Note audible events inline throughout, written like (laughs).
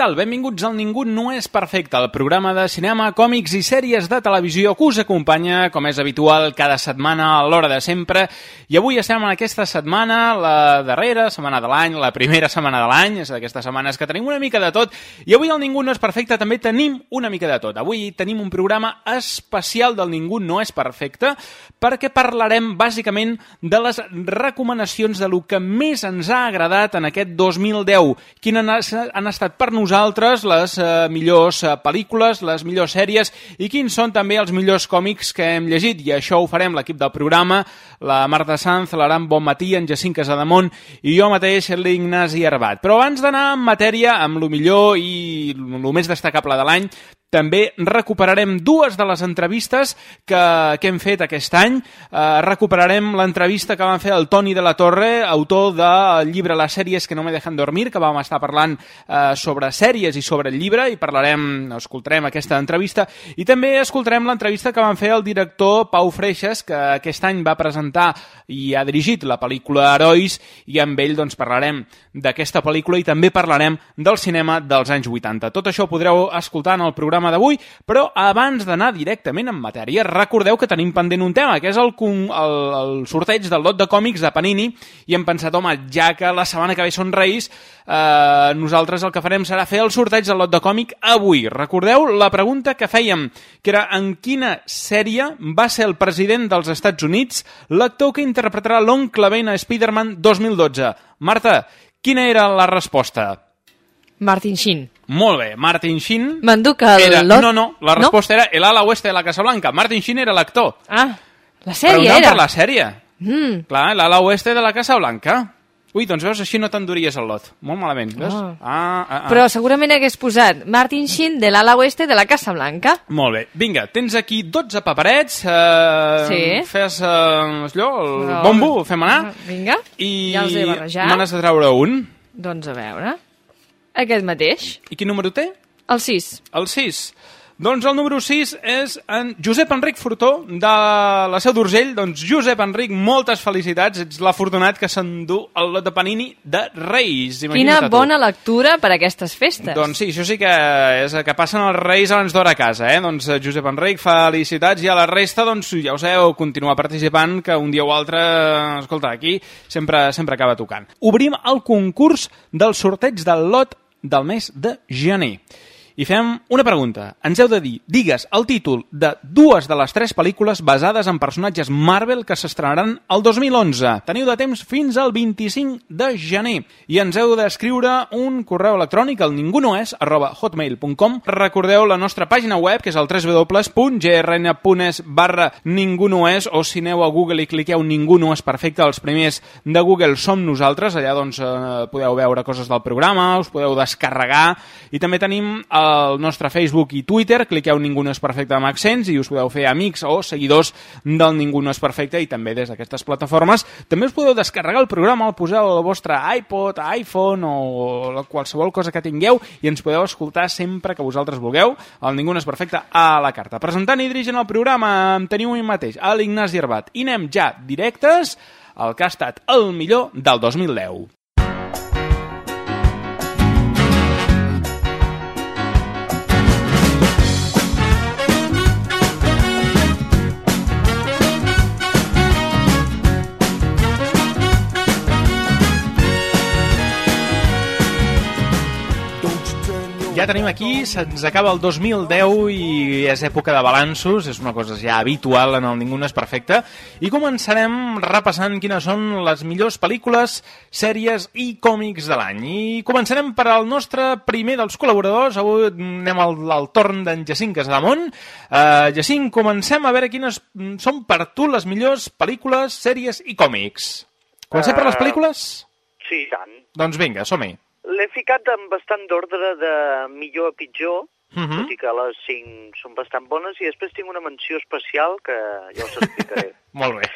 Tal? Benvinguts al Ningú no és perfecte, el programa de cinema, còmics i sèries de televisió que us acompanya, com és habitual, cada setmana a l'hora de sempre. I avui estem en aquesta setmana, la darrera setmana de l'any, la primera setmana de l'any, és d'aquestes setmanes que tenim una mica de tot. I avui al Ningú no és perfecte també tenim una mica de tot. Avui tenim un programa especial del Ningú no és perfecte perquè parlarem bàsicament de les recomanacions de lo que més ens ha agradat en aquest 2010. Quines han, estat per nosaltres les eh, millors eh, pel·lícules, les millors sèries i quins són també els millors còmics que hem llegit. I això ho farem l'equip del programa, la Marta Sanz, l'Aram Bonmatí, en Jacint Casademont i jo mateix, l'Ignasi Arbat. Però abans d'anar en matèria amb lo millor i el més destacable de l'any, també recuperarem dues de les entrevistes que, que hem fet aquest any. Eh, recuperarem l'entrevista que vam fer al Toni de la Torre, autor del llibre Les sèries que no me dejan dormir, que vam estar parlant eh, sobre sèries i sobre el llibre, i parlarem, escoltarem aquesta entrevista, i també escoltarem l'entrevista que vam fer al director Pau Freixas, que aquest any va presentar i ha dirigit la pel·lícula Herois, i amb ell doncs, parlarem d'aquesta pel·lícula i també parlarem del cinema dels anys 80. Tot això podreu escoltar en el programa programa d'avui, però abans d'anar directament en matèria, recordeu que tenim pendent un tema, que és el, el, el sorteig del lot de còmics de Panini, i hem pensat, home, ja que la setmana que ve són Reis, eh, nosaltres el que farem serà fer el sorteig del lot de còmic avui. Recordeu la pregunta que fèiem, que era en quina sèrie va ser el president dels Estats Units l'actor que interpretarà l'oncle Ben a Spider-Man 2012? Marta, quina era la resposta? Martin Sheen. Molt bé, Martin Sheen... M'enduc el era... lot... No, no, la resposta no? era el ala oeste de la Casa Blanca. Martin Sheen era l'actor. Ah, la sèrie Preguntàvem era. per la sèrie. Mm. Clar, l'ala oeste de la Casa Blanca. Ui, doncs veus, així no t'enduries el lot. Molt malament, veus? Ah. Ah, ah, ah. Però segurament hagués posat Martin Sheen de l'ala oeste de la Casa Blanca. Molt bé. Vinga, tens aquí 12 paperets. Eh, Sí. Fes eh, allò, el Però- bombo, fem anar. Vinga, I ja els he barrejat. me n'has de treure un. Doncs a veure. Aquest mateix. I quin número té? El 6. El 6. Doncs el número 6 és en Josep Enric Furtó, de la Seu d'Urgell. Doncs Josep Enric, moltes felicitats. Ets l'afortunat que s'endú el lot de Panini de Reis. Quina Imagina't tu. bona lectura per a aquestes festes. Doncs sí, això sí que és que passen els Reis abans d'hora a casa, eh? Doncs eh, Josep Enric, felicitats, i a la resta, doncs ja ho sabeu, continuar participant, que un dia o altre, escolta, aquí sempre, sempre acaba tocant. Obrim el concurs del sorteig del lot del mes de gener. I fem una pregunta. Ens heu de dir, digues el títol de dues de les tres pel·lícules basades en personatges Marvel que s'estrenaran el 2011. Teniu de temps fins al 25 de gener. I ens heu d'escriure un correu electrònic al ningunoes arroba hotmail.com. Recordeu la nostra pàgina web, que és el www.grn.es barra ningunoes, o si aneu a Google i cliqueu Ningú no és perfecte, els primers de Google som nosaltres. Allà doncs eh, podeu veure coses del programa, us podeu descarregar, i també tenim el nostre Facebook i Twitter, cliqueu Ningú no és perfecte amb accents i us podeu fer amics o seguidors del Ningú no és perfecte i també des d'aquestes plataformes. També us podeu descarregar el programa, el poseu al vostre iPod, iPhone o qualsevol cosa que tingueu i ens podeu escoltar sempre que vosaltres vulgueu. El Ningú no és perfecte a la carta. Presentant i dirigint el programa em teniu mi mateix, l'Ignasi Arbat. I anem ja directes al que ha estat el millor del 2010. Ja tenim aquí, se'ns acaba el 2010 i és època de balanços, és una cosa ja habitual en el Ningú no és perfecte, i començarem repassant quines són les millors pel·lícules, sèries i còmics de l'any. I començarem per al nostre primer dels col·laboradors, avui anem al, al torn d'en Jacint Casademont. Uh, Jacint, comencem a veure quines són per tu les millors pel·lícules, sèries i còmics. Comencem per les Eh, pel·lícules? Sí, tant. Doncs vinga, som-hi. L'he ficat en bastant d'ordre de millor a pitjor, Mhm. tot i que les cinc són bastant bones, i després tinc una menció especial que ja us explicaré. (laughs) Molt bé.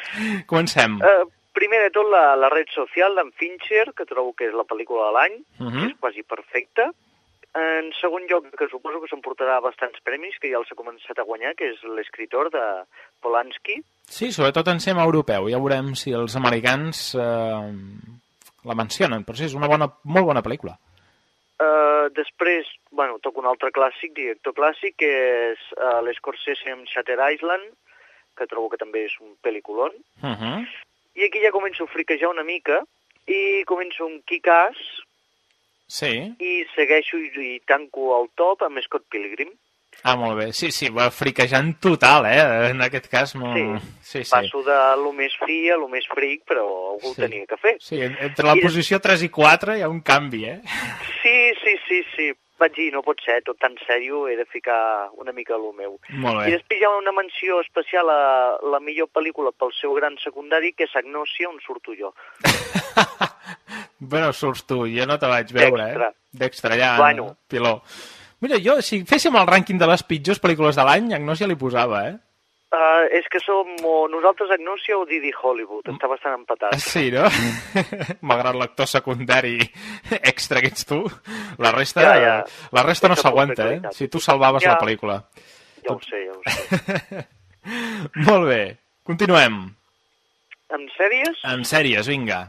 Comencem. uh, primer de tot, la, la red social d'en Fincher, que trobo que és la pel·lícula de l'any, Mhm. que és quasi perfecta. En segon lloc, que suposo que s'emportarà bastants premis, que ja els ha començat a guanyar, que és l'escriptor de Polanski. Sí, sobretot en cinema europeu. Ja veurem si els americans eh, la mencionen, però sí, és una bona, molt bona pel·lícula. Uh, després, bueno, toco un altre clàssic, director clàssic, que és uh, l'Scorsese amb Shutter Island, que trobo que també és un pel·lículon. Uh -huh. I aquí ja començo a friquejar una mica, i començo un Kick-Ass, Sí. i segueixo i, i tanco el top amb Scott Pilgrim. Ah, molt bé. Sí, sí, va friquejant total, eh? En aquest cas, no... Sí. sí, sí. Passo de lo més fi a lo més fric, però algú Sí. ho tenia que fer. Sí, en- entre la I- posició 3 i 4 hi ha un canvi, eh? Sí, sí, sí, sí. Vaig dir, no pot ser, tot tan sèrio, he de ficar una mica lo meu. Molt I bé. després hi ha una menció especial a la millor pel·lícula pel seu gran secundari, que és Agnòsia, on surto jo. (laughs) bueno, surts tu, jo no te vaig veure, D'extra. eh? D'extra, ja, Bueno. piló. Mira, jo, si féssim el rànquing de les pitjors pel·lícules de l'any, Agnòsia li posava, eh? Uh, és que som o nosaltres Agnòsia o Didi Hollywood, està bastant empatat. (laughs) Sí, no? (laughs) Malgrat l'actor secundari extra que ets tu, la resta, Ja, ja. La resta no s'aguanta, eh? Si tu salvaves Ja. la pel·lícula. Ja ho sé, ja ho sé. (laughs) Molt bé, continuem. En sèries? En sèries, vinga.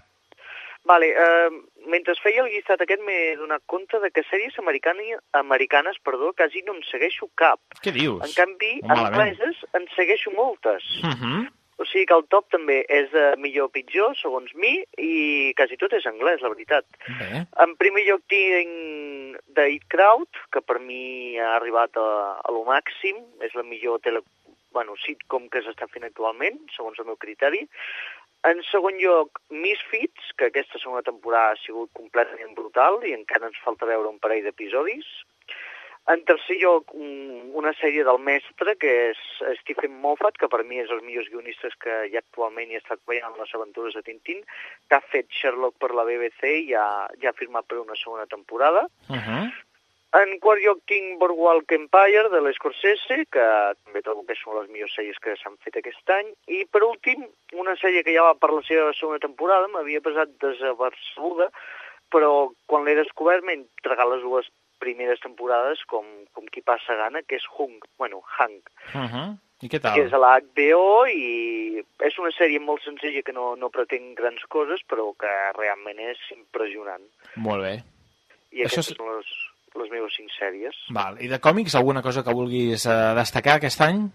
Vale, uh, mentre feia el llistat aquest m'he donat compte de que sèries americani, americanes perdó, quasi no en segueixo cap. Què dius? En canvi, angleses en segueixo moltes. Uh -huh. O sigui que el top també és de millor o pitjor, segons mi, i quasi tot és anglès, la veritat. Bé. En primer lloc tinc The It Crowd, que per mi ha arribat a, a lo màxim, és la millor tele, bueno, sitcom que s'està fent actualment, segons el meu criteri. En segon lloc, Misfits, que aquesta segona temporada ha sigut completament brutal i encara ens falta veure un parell d'episodis. En tercer lloc, un, una sèrie del mestre, que és Stephen Moffat, que per mi és els millors guionistes que hi ha actualment i ha estat veient les aventures de Tintín, que ha fet Sherlock per la BBC i ja, ja ha firmat per una segona temporada. Uh -huh. En quart lloc tinc Boardwalk Empire, de l'Scorsese, que també trobo que són les millors sèries que s'han fet aquest any. I, per últim, una sèrie que ja va per la seva segona temporada, m'havia passat desapercebuda, però quan l'he descobert m'he entregat les dues primeres temporades com, com qui passa gana, que és Hung, bueno, Hang, Uh -huh. I què que tal? és a la HBO i és una sèrie molt senzilla que no, no pretén grans coses, però que realment és impressionant. Molt bé. I Això és- són les, les meves cinc sèries. Val. I de còmics, alguna cosa que vulguis eh, destacar aquest any?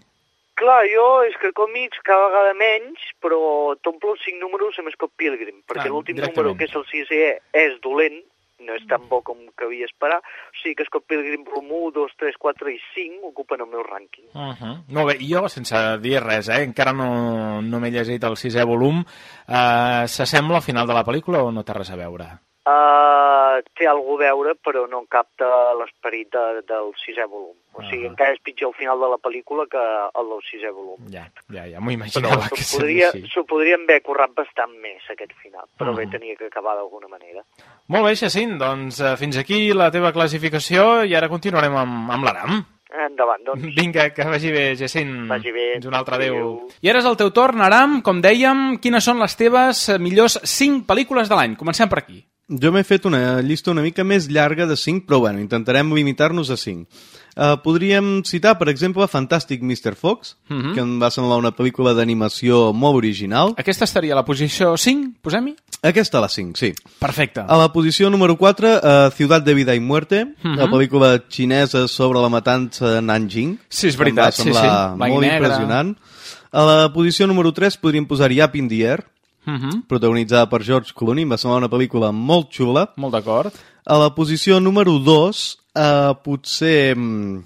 Clar, jo és que còmics cada vegada menys, però t'omplo els cinc números amb Scott Pilgrim, perquè Ah, l'últim número, que és el sisè, és dolent, no és tan bo com cabia esperar, o sigui que Scott Pilgrim volum 1, 2, 3, 4 i 5 ocupen el meu rànquing. Uh -huh. Molt bé, jo, sense dir res, eh? encara no, no m'he llegit el sisè volum, uh, s'assembla al final de la pel·lícula o no té res a veure? Uh, té alguna a veure, però no capta l'esperit de, del sisè volum. O sigui, Ah. encara és pitjor el final de la pel·lícula que el del sisè volum. Ja, ja, ja, m'ho Però imaginava que s'ho seria podria, així. s'ho podrien haver currat bastant més, aquest final, però Mhm. bé, tenia que acabar d'alguna manera. Molt bé, Jacint, doncs eh, fins aquí la teva classificació i ara continuarem amb, amb l'Aram. Endavant, doncs. Vinga, que vagi bé, Jacint. Vagi bé. Fins un altre adéu. Adéu. I ara és el teu torn, Aram. Com dèiem, quines són les teves millors 5 pel·lícules de l'any? Comencem per aquí. Jo m'he fet una llista una mica més llarga de 5, però bueno, intentarem limitar-nos a 5. Uh, podríem citar, per exemple, Fantàstic Mr. Fox, Mhm. que em va semblar una pel·lícula d'animació molt original. Aquesta estaria a la posició 5, posem-hi? Aquesta a la 5, sí. Perfecte. A la posició número 4, uh, Ciutat de Vida y Muerte, Mhm. la pel·lícula xinesa sobre la matança de Nanjing. Sí, és que em veritat, va sí, semblar sí. Blanc i Molt negre. impressionant. A la posició número 3 podríem posar Up in the Air, Uh -huh. protagonitzada per George Clooney. Va semblar una pel·lícula molt xula. Molt d'acord. A la posició número 2, uh, potser mm,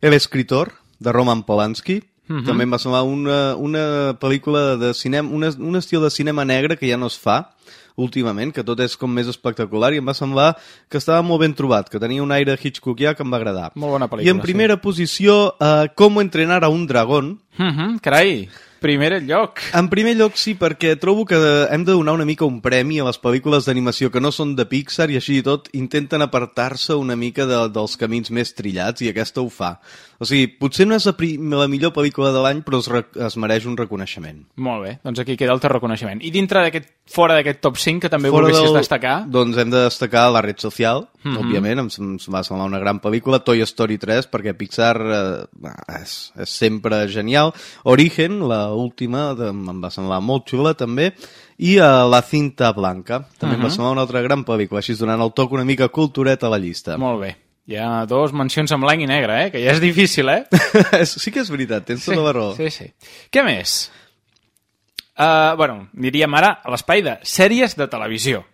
El escritor, de Roman Polanski. Mhm. També em va semblar una, una pel·lícula de cinema, una, un estil de cinema negre que ja no es fa últimament, que tot és com més espectacular i em va semblar que estava molt ben trobat, que tenia un aire Hitchcockià que em va agradar. Molt bona pel·lícula, I en primera posició, uh, Com entrenar a un dragón, Uh -huh, carai, primer lloc. en primer lloc, sí, perquè trobo que hem de donar una mica un premi a les pel·lícules d'animació que no són de Pixar i així i tot intenten apartar-se una mica de, dels camins més trillats i aquesta ho fa. O sigui, potser no és la, la millor pel·lícula de l'any, però es, es mereix un reconeixement. Molt bé, doncs aquí queda el teu reconeixement. I dintre d'aquest, fora d'aquest top 5, que també volguessis destacar... Doncs hem de destacar La red social, mm. -hmm. òbviament, em, em va semblar una gran pel·lícula, Toy Story 3, perquè Pixar eh, és, és sempre genial, Origen, la última, de, em va semblar molt xula també, i uh, La cinta blanca, també uh -huh. em va Mhm. semblar una altra gran pel·lícula, així donant el toc una mica culturet a la llista. Molt bé. Hi ha dos mencions en blanc i negre, eh? Que ja és difícil, eh? (laughs) sí que és veritat, tens tota la raó. Sí, sí. Què més? Uh, bueno, diríem ara l'espai de sèries de televisió.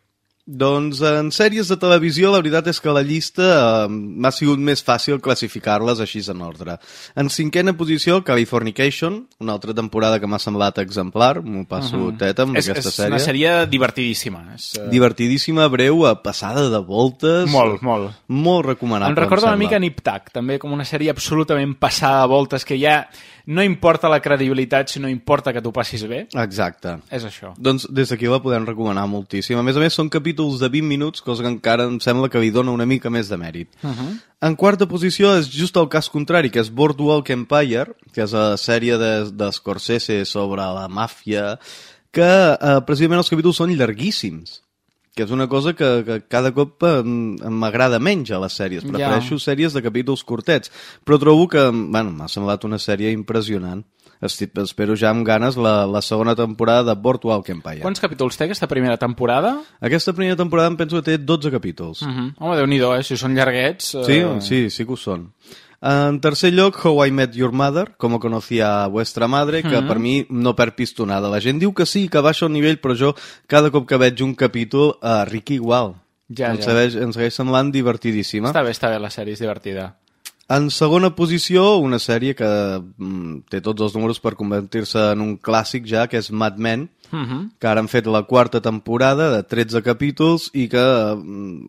Doncs en sèries de televisió la veritat és que la llista eh, m'ha sigut més fàcil classificar-les així en ordre. En cinquena posició, Californication, una altra temporada que m'ha semblat exemplar, m'ho passo uh -huh. teta amb és, aquesta és sèrie. una sèrie divertidíssima. És, uh, Divertidíssima, breu, eh, passada de voltes. Molt, molt. Molt recomanable, em recorda una sembla. mica Nip Tuck, també com una sèrie absolutament passada de voltes, que ja no importa la credibilitat, sinó importa que tu passis bé. Exacte. És això. Doncs des d'aquí la podem recomanar moltíssim. A més a més, són capítols de 20 minuts, cosa que encara em sembla que li dona una mica més de mèrit. Uh -huh. En quarta posició és just el cas contrari, que és Boardwalk Empire, que és la sèrie de, de Scorsese sobre la màfia, que eh, precisament els capítols són llarguíssims que és una cosa que, que cada cop eh, m'agrada menys a les sèries. Prefereixo Ja. sèries de capítols curtets, però trobo que, bueno, m'ha semblat una sèrie impressionant. Estic, espero ja amb ganes la, la segona temporada de Boardwalk Empire. Quants capítols té aquesta primera temporada? Aquesta primera temporada em penso que té 12 capítols. Uh -huh. Home, déu-n'hi-do, eh? Si són llarguets... Sí, eh, sí, sí que ho són. En tercer lloc, How I Met Your Mother, com conocía vuestra madre, que Mhm. per mi no perd pistonada. La gent diu que sí, que baixa el nivell, però jo cada cop que veig un capítol, uh, Ricky igual. Ja, ja. Segueix, em segueix semblant divertidíssima. Està bé, està bé, la sèrie és divertida. En segona posició, una sèrie que mm, té tots els números per convertir-se en un clàssic ja, que és Mad Men, Uh -huh. que ara han fet la quarta temporada de 13 capítols i que mm,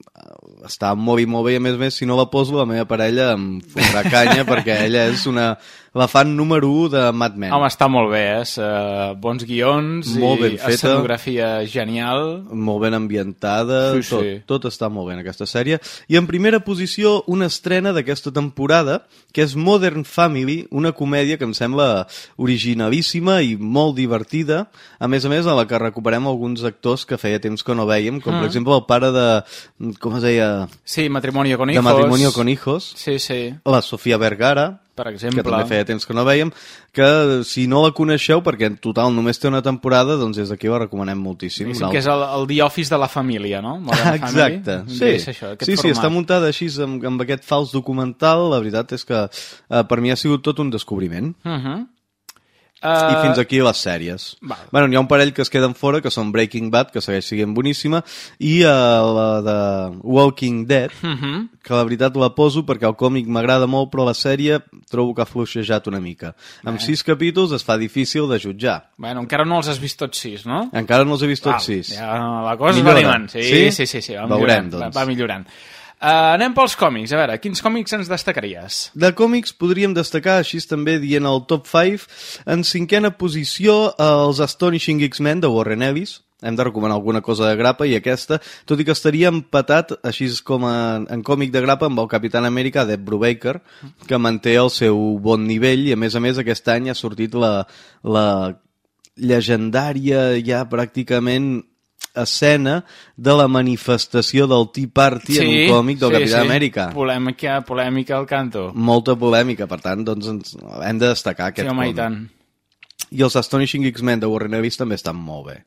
està molt i molt bé, a més a més, si no la poso, la meva parella em fotrà canya (laughs) perquè ella és una la fan número 1 de Mad Men. Home, està molt bé, eh? Uh, bons guions Molt i ben feta. escenografia genial. molt ben ambientada, Sí, tot, sí. tot està molt bé en aquesta sèrie. I en primera posició, una estrena d'aquesta temporada, que és Modern Family, una comèdia que em sembla originalíssima i molt divertida, a més a més, a la que recuperem alguns actors que feia temps que no veiem, com per exemple el pare de... com es deia? Sí, Matrimonio con De hijos. Matrimonio con hijos. Sí, sí, La Sofia Vergara, per exemple. que també feia temps que no veiem, que si no la coneixeu, perquè en total només té una temporada, doncs des d'aquí la recomanem moltíssim. Diguéssim Una que és el, el The Office de la família, no? Modern (laughs) Exacte, Family. sí, És això, sí, sí, format. està muntada així amb, amb aquest fals documental, la veritat és que eh, per mi ha sigut tot un descobriment. Uh -huh. I fins aquí les sèries. val. Bueno, n'hi ha un parell que es queden fora, que són Breaking Bad, que segueix sent boníssima, i uh, la de Walking Dead, Uh -huh. que la veritat la poso perquè el còmic m'agrada molt, però la sèrie trobo que ha fluixejat una mica. Amb sis capítols es fa difícil de jutjar. Bueno, encara no els has vist tots sis, no? Encara no els he vist tots Val, sis. Ja, la cosa Millora. va animant. Sí, Sí? sí, sí, sí, va Veurem, millorant. doncs. Va, va millorant. Uh, anem pels còmics. A veure, quins còmics ens destacaries? De còmics podríem destacar, així també dient el top 5, en cinquena posició els Astonishing X-Men de Warren Ellis, hem de recomanar alguna cosa de grapa i aquesta, tot i que estaria empatat així com en, en còmic de grapa amb el Capitán Amèrica d'Ed Brubaker que manté el seu bon nivell i a més a més aquest any ha sortit la, la llegendària ja pràcticament escena de la manifestació del Tea Party en un còmic del Capitán Amèrica Polèmica, polèmica al canto. molta polèmica, per tant, doncs ens, hem de destacar Sí, aquest home, i còmic. tant. I els Astonishing X-Men de Warren Ellis també estan molt bé.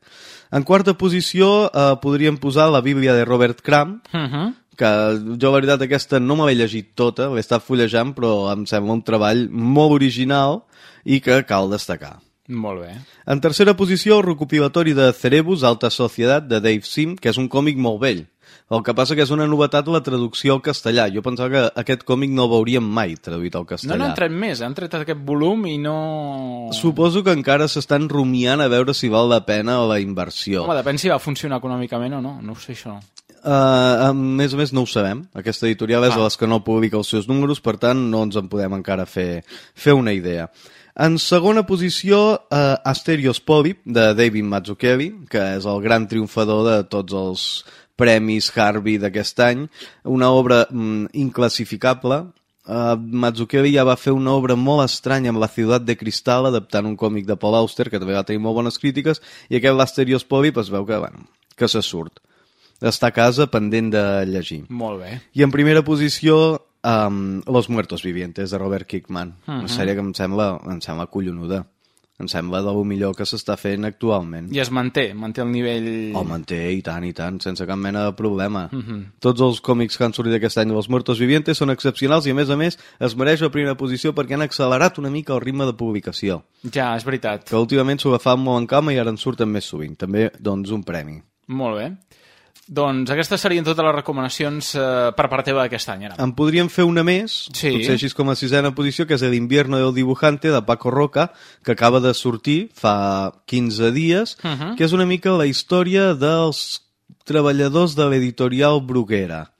En quarta posició eh, podríem posar la Bíblia de Robert Crumb, Uh -huh. que jo la veritat aquesta no me l'he llegit tota, l'he estat fullejant, però em sembla un treball molt original i que cal destacar. Molt bé. En tercera posició, el recopilatori de Cerebus, Alta Societat, de Dave Sim, que és un còmic molt vell. El que passa que és una novetat la traducció al castellà. Jo pensava que aquest còmic no el veuríem mai traduït al No castellà. n'han tret més, han tret aquest volum i no... Suposo que encara s'estan rumiant a veure si val la pena la inversió. Home, depèn si va funcionar econòmicament o no, no ho sé això. Uh, a més a més no ho sabem. Aquesta editorial és Ah. de les que no publica els seus números, per tant no ens en podem encara fer, fer una idea. En segona posició, uh, Asterios Polyp, de David Mazzucchelli, que és el gran triomfador de tots els premis Harvey d'aquest any. Una obra mm, inclassificable. Uh, Mazzucchelli ja va fer una obra molt estranya amb La ciutat de cristal, adaptant un còmic de Paul Auster, que també va tenir molt bones crítiques, i aquest l'Asterios Polyp es veu que, bueno, que se surt està a casa pendent de llegir. Molt bé. I en primera posició, um, Los Muertos Vivientes, de Robert Kickman. Uh -huh. Mhm. Una sèrie que em sembla, em sembla collonuda. Em sembla de lo millor que s'està fent actualment. I es manté, manté el nivell... Oh, manté, i tant, i tant, sense cap mena de problema. Mhm. Tots els còmics que han sortit aquest any de Los Muertos Vivientes són excepcionals i, a més a més, es mereix la primera posició perquè han accelerat una mica el ritme de publicació. Ja, és veritat. Que últimament s'ho agafaven molt en calma i ara en surten més sovint. També, doncs, un premi. Molt bé. Doncs aquestes serien totes les recomanacions eh, per part teva d'aquest any, ara. En podríem fer una més, Sí. potser així com a sisena posició, que és El invierno del dibujante, de Paco Roca, que acaba de sortir fa 15 dies, Uh -huh. que és una mica la història dels treballadors de l'editorial Bruguera,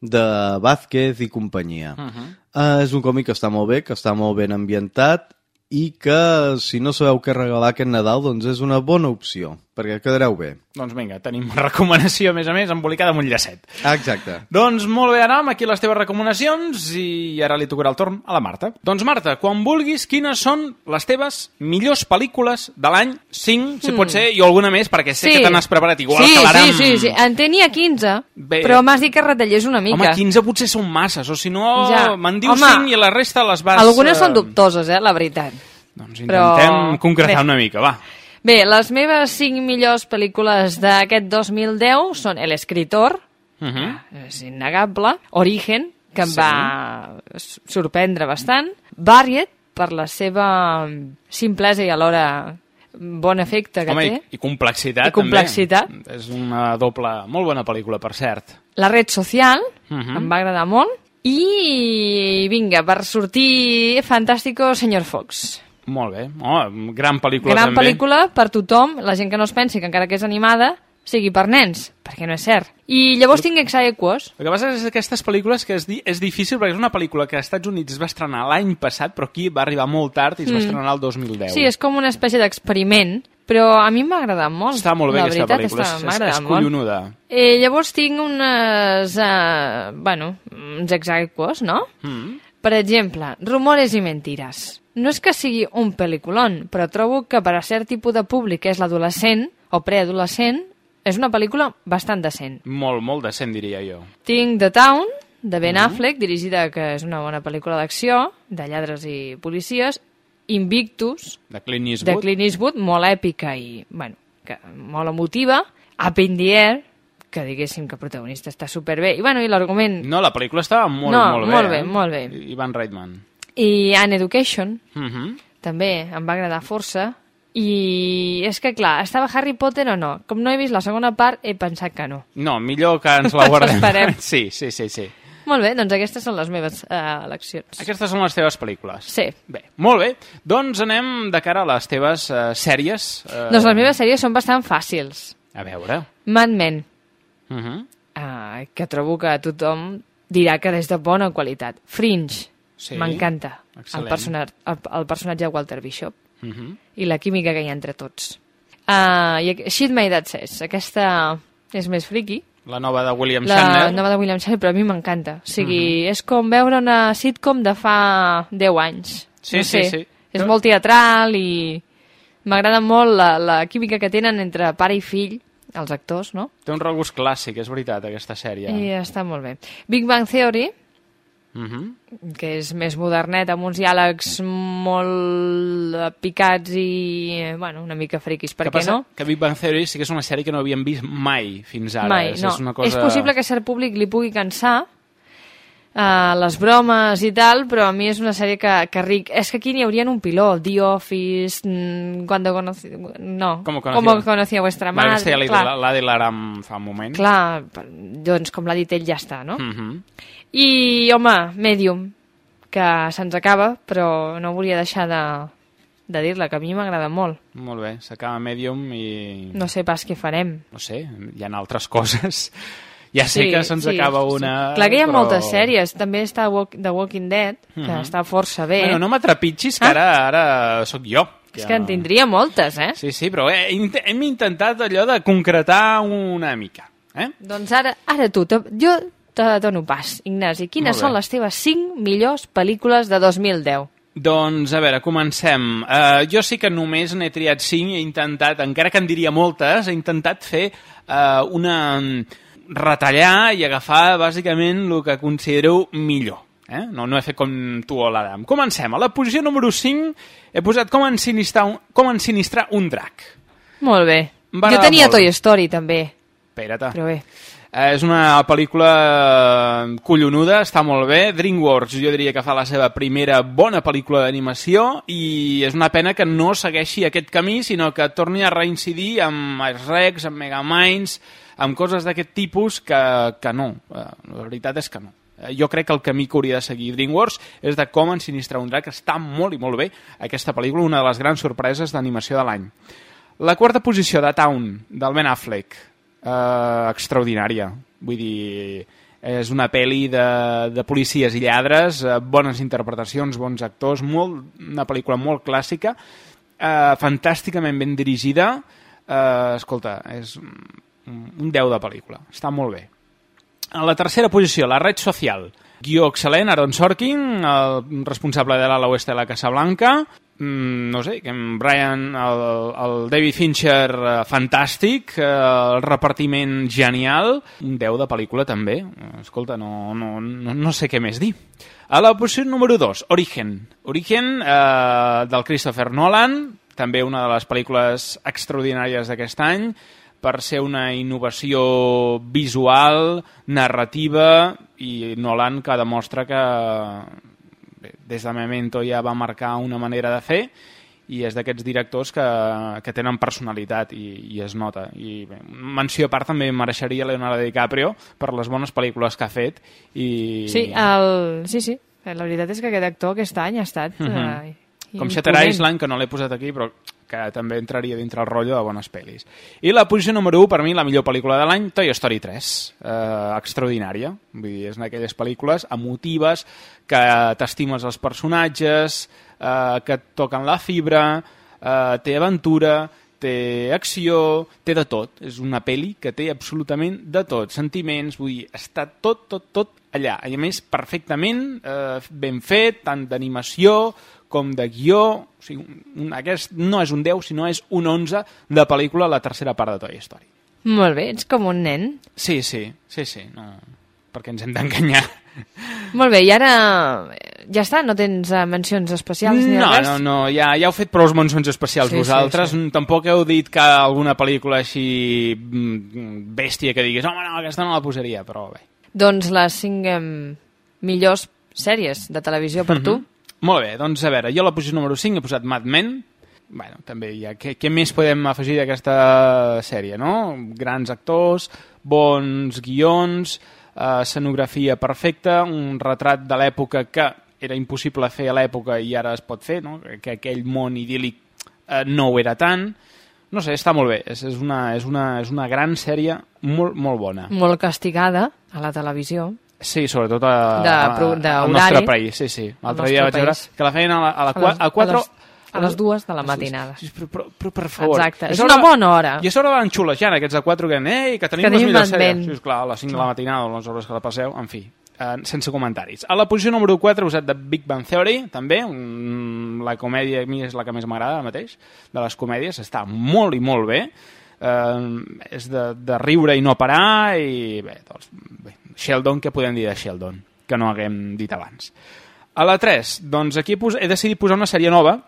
de Vázquez i companyia. Uh -huh. Uh, és un còmic que està molt bé, que està molt ben ambientat i que, si no sabeu què regalar aquest Nadal, doncs és una bona opció, perquè quedareu bé. Doncs vinga, tenim recomanació, a més a més, embolicada amb un llacet. Exacte. Doncs molt bé, Aram, aquí les teves recomanacions i ara li tocarà el torn a la Marta. Doncs Marta, quan vulguis, quines són les teves millors pel·lícules de l'any 5, si pot ser, i alguna més, perquè sé que te n'has preparat igual sí, que l'Aram. Sí, sí, sí. En tenia 15, Bé. però m'has dit que retallés una mica. Home, 15 potser són masses, o si no, Ja. me'n dius Home, 5 i la resta les vas... Algunes eh, són dubtoses, eh, la veritat. Doncs Però- intentem concretar Bé. una mica, va. Bé, les meves 5 millors pel·lícules d'aquest 2010 són El escritor, Uh -huh. és innegable, Origen, que em Sí. va sorprendre bastant, Barriet, per la seva simplesa i alhora bon efecte que Home, té, i, i complexitat, I complexitat. també. És una doble, molt bona pel·lícula, per cert. La red social, Mhm. em va agradar molt, i vinga, per sortir fantàstico Senyor Fox. Molt bé. Oh, gran pel·lícula, Gran també. pel·lícula per tothom, la gent que no es pensi que encara que és animada, sigui per nens, perquè no és cert. I llavors tinc Exaequos, El que passa és que aquestes pel·lícules que és, di és difícil perquè és una pel·lícula que als Estats Units es va estrenar l'any passat, però aquí va arribar molt tard i es va estrenar el 2010. Mm. Sí, és com una espècie d'experiment, però a mi m'ha agradat molt. Està molt bé la aquesta veritat, pel·lícula, està- és, és, és agradat molt. collonuda. Eh, llavors tinc unes... Uh, bueno, uns exaequos, no? Mm. Per exemple, Rumores i mentires. No és que sigui un pel·lículon, però trobo que per a cert tipus de públic, que és l'adolescent o preadolescent, és una pel·lícula bastant decent. Molt, molt decent, diria jo. Tinc The Town, de Ben Mhm. Affleck, dirigida, que és una bona pel·lícula d'acció, de lladres i policies, Invictus, De Clint Eastwood. de Clint Eastwood, molt èpica i, bueno, que molt emotiva, Up in the Air, que diguéssim que el protagonista està superbé, i bueno, i l'argument, No, la pel·lícula estava molt, No, molt bé. molt bé, eh? molt bé. Ivan Reitman. I An Education, Uh -huh. també em va agradar força, i és que, clar, estava Harry Potter o no? Com no he vist la segona part, he pensat que no. No, millor que ens la guardem. Esperem. (laughs) Sí, sí, sí, sí. Molt bé, doncs aquestes són les meves uh, eleccions. Aquestes són les teves pel·lícules. Sí. Bé, molt bé. Doncs anem de cara a les teves uh, sèries. Uh, Doncs les meves sèries són bastant fàcils. A veure. Mad Men, Uh -huh. uh, que trobo que tothom dirà que és de bona qualitat. Fringe, Sí. m'encanta. El, persona el, el personatge de Walter Bishop Uh -huh. i la química que hi ha entre tots. Uh, I Shit My Dad Says, aquesta és més friki, La nova de William la Shatner. nova de William Shatner, però a mi m'encanta. O sigui, és com veure una sitcom de fa 10 anys. Sí, no sí, sé, sí. És No? molt teatral i m'agrada molt la, la química que tenen entre pare i fill, els actors, no? Té un regust clàssic, és veritat, aquesta sèrie. I està molt bé. Big Bang Theory, Uh -huh. que és més modernet, amb uns diàlegs molt picats i, bueno, una mica friquis, per que què no? que Big Bang Theory sí que és una sèrie que no havíem vist mai fins ara. Mai, és, no. és una cosa... És possible que a cert públic li pugui cansar, uh, les bromes i tal, però a mi és una sèrie que, que ric. És que aquí n'hi haurien un piló, The Office, mm, Cuando conocí... No, Com conocía- conocía vuestra Vale, madre. aquesta ja l'ha dit- l'Aram fa un moment. clar, doncs com l'ha dit ell ja està, no? Mhm. I, home, Medium, que se'ns acaba, però no volia deixar de, de dir-la, que a mi m'agrada molt. Molt bé, s'acaba Medium i... No sé pas què farem. no sé, hi ha altres (laughs) coses. Ja sé que se'ns acaba una... Clar que hi ha però- moltes sèries. També està Walk, The Walking Dead, que Mhm. està força bé. Bueno, no m'atrepitgis, que Ah. ara, ara sóc jo. És que en tindria moltes, eh? Sí, sí, però eh, hem intentat allò de concretar una mica. Eh? Doncs ara, ara tu, te, jo te dono pas, Ignasi. Quines són les teves 5 millors pel·lícules de 2010? Doncs, a veure, comencem. Uh, jo sí que només n'he triat 5 i he intentat, encara que en diria moltes, he intentat fer uh, una... retallar i agafar bàsicament el que considero millor. Eh? No, no he fet com tu o l'Adam. Comencem. A la posició número 5 he posat com ensinistrar un, com ensinistrar un drac. Molt bé. Jo tenia. Toy Story, també, Espera't. però bé. Eh, és una pel·lícula eh, collonuda, està molt bé. DreamWorks jo diria que fa la seva primera bona pel·lícula d'animació i és una pena que no segueixi aquest camí, sinó que torni a reincidir amb els Rex, amb Megaminds, amb coses d'aquest tipus que, que no. Eh, la veritat és que no. Eh, Jo crec que el camí que hauria de seguir DreamWorks és de com ensinistrar un drac. Està molt i molt bé aquesta pel·lícula, una de les grans sorpreses d'animació de l'any. La quarta posició de Town, del Ben Affleck, eh, extraordinària. Vull dir, és una pel·li de, de policies i lladres, eh, bones interpretacions, bons actors, molt, una pel·lícula molt clàssica, eh, fantàsticament ben dirigida. Eh, escolta, és un un 10 de pel·lícula. Està molt bé. A la tercera posició, la red social. Guió excel·lent, Aaron Sorkin, el responsable de l'ala oeste de la Casa Blanca. Mm, no sé, que Brian, el, el David Fincher, eh, fantàstic, eh, el repartiment genial, un 10 de pel·lícula també. Escolta, no, no, no, no sé què més dir. A la posició número 2, Origen. Origen, eh, del Christopher Nolan, també una de les pel·lícules extraordinàries d'aquest any, per ser una innovació visual, narrativa, i Nolan que demostra que bé, des de Memento ja va marcar una manera de fer i és d'aquests directors que, que tenen personalitat i, i es nota. I bé, menció a part també mereixeria Leonardo DiCaprio per les bones pel·lícules que ha fet. I... Sí, el... sí, sí. La veritat és que aquest actor aquest any ha estat... Mhm. eh, Com. Shutter Island, que no l'he posat aquí, però que també entraria dintre el rotllo de bones pel·lis. I la posició número 1, per mi, la millor pel·lícula de l'any, Toy Story 3. Eh, extraordinària. Vull dir, és una d'aquelles pel·lícules emotives que t'estimes els personatges, eh, que et toquen la fibra, eh, té aventura, té acció, té de tot. És una pel·li que té absolutament de tot. Sentiments, vull dir, està tot, tot, tot allà. I a més, perfectament eh, ben fet, tant d'animació com de guió. O sigui, un, aquest no és un 10, sinó és un 11 de pel·lícula, la tercera part de Toy Story. Molt bé, ets com un nen. Sí, sí, sí, sí. No, perquè ens hem d'enganyar. Molt bé, i ara eh, ja està, no tens uh, mencions especials ni No, res? no, no, ja, ja heu fet prou mencions especials Sí, sí, vosaltres. sí. Tampoc heu dit que alguna pel·lícula així mm, bèstia que diguis home, no, aquesta no la posaria, però bé. Doncs les cinc millors sèries de televisió per tu. Molt bé, doncs a veure, jo a la posició número 5 he posat Mad Men. Bueno, també hi ha... Què, què més podem afegir d'aquesta sèrie, no? Grans actors, bons guions, eh, escenografia perfecta, un retrat de l'època que era impossible fer a l'època i ara es pot fer, no? Que aquell món idíl·lic eh, no ho era tant. No sé, està molt bé. És, és, una, és, una, és una gran sèrie molt, molt bona. Molt castigada a la televisió. Sí, sobretot a, De a, pro- al nostre país, sí, sí. L'altre Al dia vaig veure que la feien a, la, a, la, A les- a 4... a les- a les dues de la matinada. Sí, però, però, però per favor. Exacte, a és sobre- una bona hora. I a sobre van xulejant aquests a 4 que, ei, que tenim Que les millors sèries. Sí, esclar, a les 5 de la matinada o les hores que la passeu, en fi, eh, sense comentaris. A la posició número 4 he usat de Big Bang Theory, també, la comèdia a mi és la que més m'agrada mateix, de les comèdies, està molt i molt bé, eh, és de, de riure i no parar, i bé, doncs, bé, Sheldon, què podem dir de Sheldon? Que no haguem dit abans. A la 3, doncs aquí he, decidit posar una sèrie nova,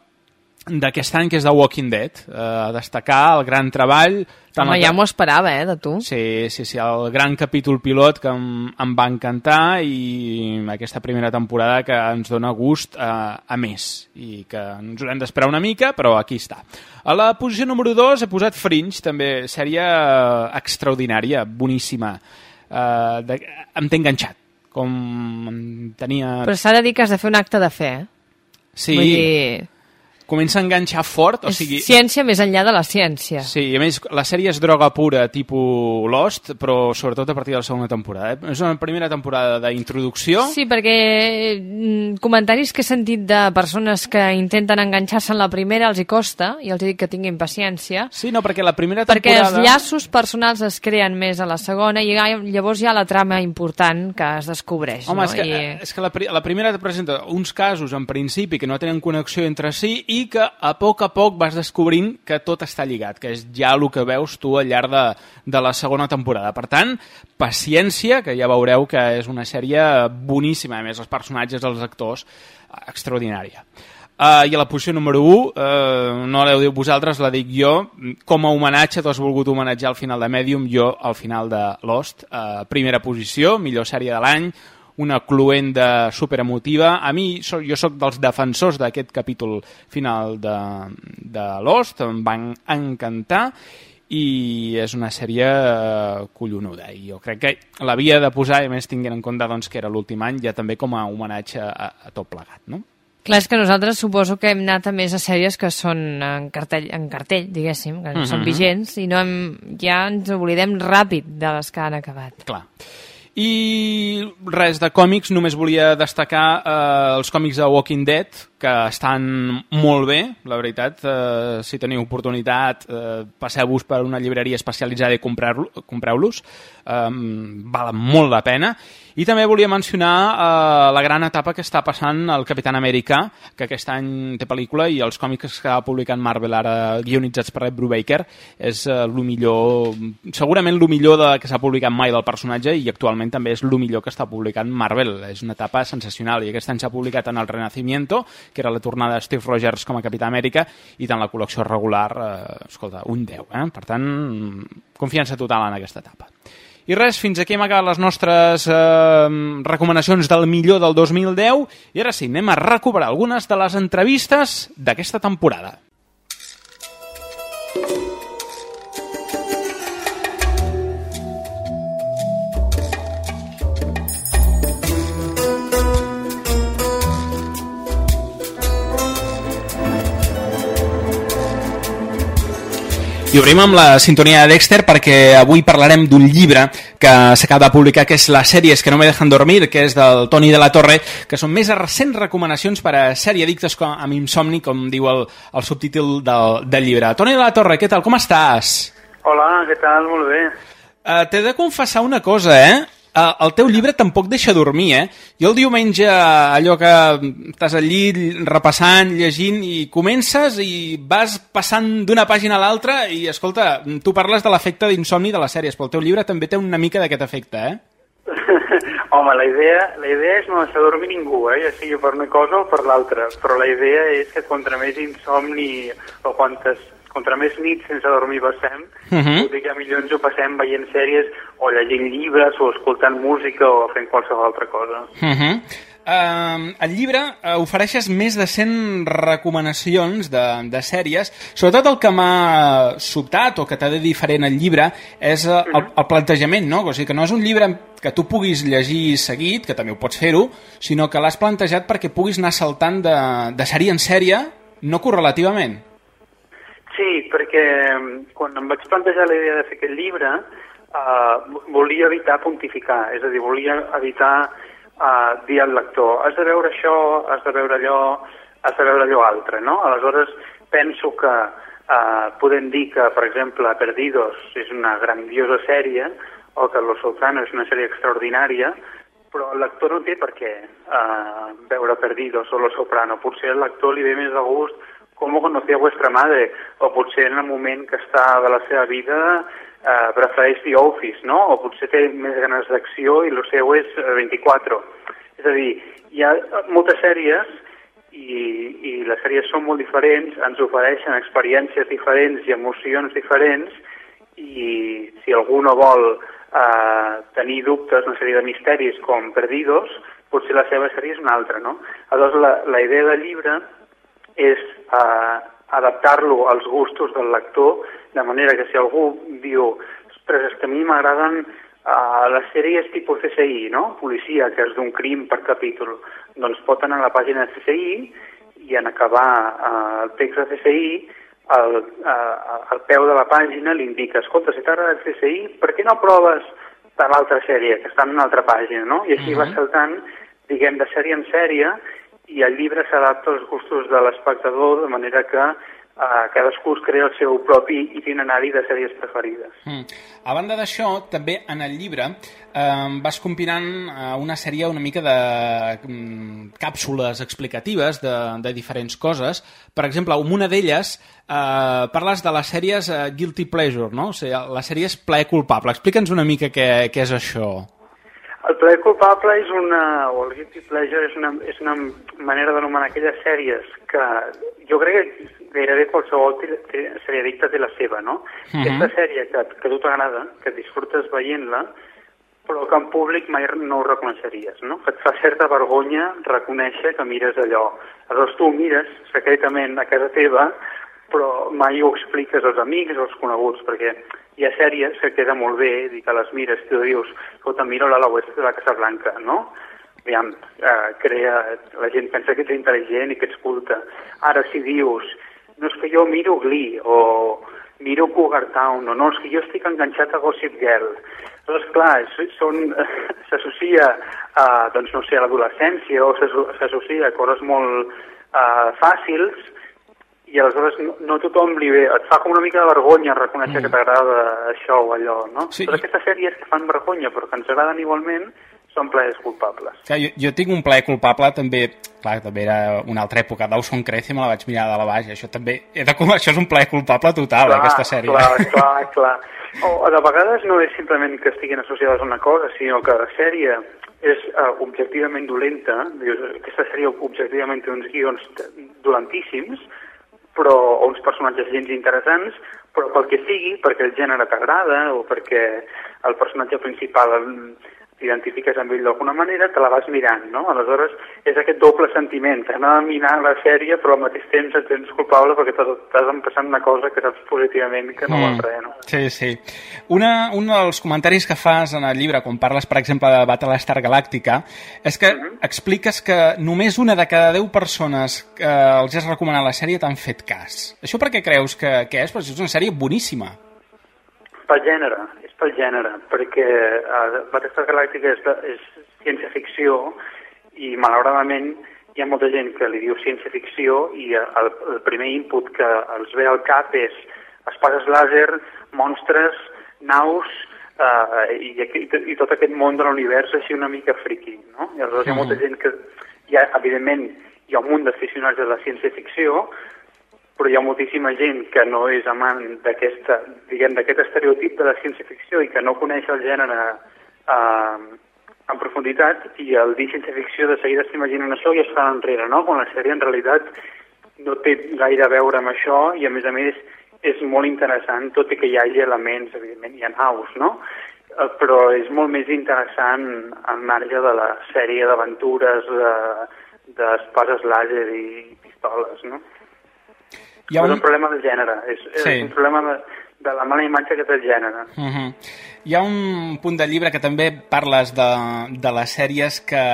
d'aquest any, que és The Walking Dead. Eh, destacar el gran treball... Home, el ja m'ho esperava, eh, de tu. Sí, sí, sí, el gran capítol pilot que em, em va encantar i aquesta primera temporada que ens dona gust a, a més i que ens haurem d'esperar una mica, però aquí està. A la posició número 2 he posat Fringe, també sèrie eh, extraordinària, boníssima. Uh, de, em té enganxat, com em tenia... Però s'ha de dir que has de fer un acte de fe, eh? sí, Vull dir, comença a enganxar fort, o és sigui... ciència més enllà de la ciència. Sí, i a més, la sèrie és droga pura, tipus Lost, però sobretot a partir de la segona temporada. Eh? És una primera temporada d'introducció. Sí, perquè mm, comentaris que he sentit de persones que intenten enganxar-se en la primera els hi costa, i els dic que tinguin paciència, Sí, no, perquè la primera perquè els temporada... llaços personals es creen més a la segona i llavors hi ha la trama important que es descobreix. Home, no? és que, I... és que la, la primera presenta uns casos, en principi, que no tenen connexió entre si i que a poc a poc vas descobrint que tot està lligat, que és ja el que veus tu al llarg de, de la segona temporada. Per tant, paciència, que ja veureu que és una sèrie boníssima, a més, els personatges, els actors, extraordinària. Uh, I a la posició número 1, uh, no l'heu dit vosaltres, la dic jo, com a homenatge, tu has volgut homenatjar al final de Medium, jo al final de Lost, uh, primera posició, millor sèrie de l'any, una cluenda superemotiva. A mi, so, jo sóc dels defensors d'aquest capítol final de, de Lost, em van encantar i és una sèrie eh, collonuda i jo crec que l'havia de posar i més tinguent en compte doncs, que era l'últim any ja també com a homenatge a, a tot plegat no? Clar, és que nosaltres suposo que hem anat a més a sèries que són en cartell, en cartell diguéssim, que mm -hmm. són Mhm. vigents, i no hem, ja ens oblidem ràpid de les que han acabat. clar i res de còmics, només volia destacar eh, els còmics de Walking Dead, que estan molt bé, la veritat. Eh, si teniu oportunitat, eh, passeu-vos per una llibreria especialitzada i compreu- compreu-los. Eh, valen molt la pena. I també volia mencionar eh, la gran etapa que està passant el Capitán Americà, que aquest any té pel·lícula, i els còmics que ha publicat Marvel ara guionitzats per Ed Brubaker és eh, el millor, segurament el millor de, que s'ha publicat mai del personatge i actualment també és el millor que està publicant Marvel. És una etapa sensacional i aquest any s'ha publicat en el Renacimiento, que era la tornada de Steve Rogers com a Capità Amèrica, i tant la col·lecció regular, eh, escolta, un 10. Eh? Per tant, confiança total en aquesta etapa. I res, fins aquí hem acabat les nostres eh, recomanacions del millor del 2010 i ara sí, anem a recuperar algunes de les entrevistes d'aquesta temporada. I obrim amb la sintonia de Dexter perquè avui parlarem d'un llibre que s'acaba de publicar, que és La sèries que no me dejan dormir, que és del Toni de la Torre, que són més recents recomanacions per a sèrie addictes com, amb insomni, com diu el, el subtítol del, del llibre. Toni de la Torre, què tal? Com estàs? Hola, què tal? Molt bé. Uh, T'he de confessar una cosa, eh? Uh, el teu llibre tampoc deixa dormir, eh? Jo el diumenge, allò que estàs al llit repassant, llegint, i comences i vas passant d'una pàgina a l'altra i, escolta, tu parles de l'efecte d'insomni de les sèries, però el teu llibre també té una mica d'aquest efecte, eh? (laughs) Home, la idea, la idea és no deixar dormir ningú, eh? ja sigui per una cosa o per l'altra, però la idea és que contra més insomni o quantes, contra més nits sense dormir passem, uh Mhm. -huh. dir que millor ens ho passem veient sèries o llegint llibres o escoltant música o fent qualsevol altra cosa. Uh -huh. Uh, el llibre uh, ofereixes més de 100 recomanacions de, de sèries. Sobretot el que m'ha sobtat o que t'ha de diferent el llibre és uh, el, el plantejament, no? O sigui, que no és un llibre que tu puguis llegir seguit, que també ho pots fer-ho, sinó que l'has plantejat perquè puguis anar saltant de, de sèrie en sèrie, no correlativament. Sí, perquè mm, quan em vaig plantejar la idea de fer aquest llibre, uh, volia evitar pontificar, és a dir, volia evitar uh, dir al lector has de veure això, has de veure allò, has de veure allò altre, no? Aleshores, penso que uh, podem dir que, per exemple, Perdidos és una grandiosa sèrie, o que Los Soprano és una sèrie extraordinària, però el lector no té per què uh, veure Perdidos o Los Soprano. Potser al lector li ve més de gust com conocí a vuestra madre, o potser en el moment que està de la seva vida eh, prefereix The Office, no? O potser té més ganes d'acció i el seu és eh, 24. És a dir, hi ha moltes sèries i, i les sèries són molt diferents, ens ofereixen experiències diferents i emocions diferents i si algú no vol eh, tenir dubtes, una sèrie de misteris com Perdidos, potser la seva sèrie és una altra, no? Aleshores, la, la idea del llibre és eh, adaptar-lo als gustos del lector, de manera que si algú diu ostres, és que a mi m'agraden uh, les sèries tipus CSI, no? Policia, que és d'un crim per capítol. Doncs pot anar a la pàgina de CSI i en acabar uh, el text de CSI, al, uh, al peu de la pàgina li indica, escolta, si t'agrada el CSI, per què no proves de l'altra sèrie, que està en una altra pàgina, no? I així uh -huh. va saltant, diguem, de sèrie en sèrie, i el llibre s'adapta als gustos de l'espectador, de manera que eh, cadascú es crea el seu propi itinerari de sèries preferides. Mm. A banda d'això, també en el llibre eh, vas combinant eh, una sèrie una mica de mm, càpsules explicatives de, de diferents coses. Per exemple, en una d'elles eh, parles de les sèries eh, Guilty Pleasure, no? O sigui, la sèrie és plaer culpable. Explica'ns una mica què, què és això. El plaer culpable és una, o el guilty pleasure és una, és una manera d'anomenar aquelles sèries que jo crec que gairebé qualsevol seriadicte té la seva, no? Uh -huh. Aquesta sèrie que, que a tu t'agrada, que disfrutes veient-la, però que en públic mai no ho reconeixeries, no? Que et fa certa vergonya reconèixer que mires allò. Aleshores tu mires secretament a casa teva, però mai ho expliques als amics als coneguts, perquè hi ha sèries que queda molt bé, dir que les mires i tu dius, escolta, miro la l'oest de la Casa Blanca, no? Aviam, eh, crea, la gent pensa que ets intel·ligent i que ets culta. Ara, si dius, no és que jo miro Glee o miro Cougar Town o no, és que jo estic enganxat a Gossip Girl. Llavors, clar, (laughs) s'associa a, doncs, no sé, a l'adolescència o s'associa a coses molt uh, fàcils i aleshores no, no tothom li ve, et fa com una mica de vergonya reconèixer mm. que t'agrada això o allò, no? Sí. Però aquestes sèries que fan vergonya però que ens agraden igualment són plaers culpables. Clar, jo, jo tinc un plaer culpable també, clar, també era una altra època, Dawson Crece me la vaig mirar de la baix, això també, de, això és un plaer culpable total, clar, aquesta sèrie. Clar, (laughs) clar, clar. O, de vegades no és simplement que estiguin associades a una cosa, sinó que la sèrie és uh, objectivament dolenta, dius, aquesta sèrie objectivament té uns guions dolentíssims, però, o uns personatges gens interessants, però pel que sigui, perquè el gènere t'agrada o perquè el personatge principal t'identifiques amb ell d'alguna manera, te la vas mirant, no? Aleshores, és aquest doble sentiment, anar a mirar la sèrie, però al mateix temps et tens culpable perquè t'has empassant una cosa que saps positivament que no mm. val res, no? Sí, sí. Una, un dels comentaris que fas en el llibre, quan parles, per exemple, de Battlestar Galàctica, és que mm -hmm. expliques que només una de cada 10 persones que els has recomanat la sèrie t'han fet cas. Això per què creus que, que és? Perquè és una sèrie boníssima. Pel gènere, pel gènere, perquè uh, Battlestar Galàctica és, és ciència-ficció i malauradament hi ha molta gent que li diu ciència-ficció i el, el primer input que els ve al cap és espases làser, monstres, naus uh, i, i, i tot aquest món de l'univers així una mica friqui, no? I aleshores mm. hi ha molta gent que, hi ha, evidentment, hi ha un munt d'aficionats de la ciència-ficció, però hi ha moltíssima gent que no és amant d'aquest estereotip de la ciència-ficció i que no coneix el gènere eh, en profunditat i el dir ciència-ficció de seguida s'imaginen això i es fa enrere, no? Quan la sèrie en realitat no té gaire a veure amb això i a més a més és molt interessant, tot i que hi hagi elements, evidentment hi ha naus, no? Eh, però és molt més interessant al marge de la sèrie d'aventures, d'espases de, làser i pistoles, no? Hi ha un... és un problema de gènere, és, sí. és un problema de, de la mala imatge que té el gènere. Uh -huh. Hi ha un punt del llibre que també parles de, de les sèries que,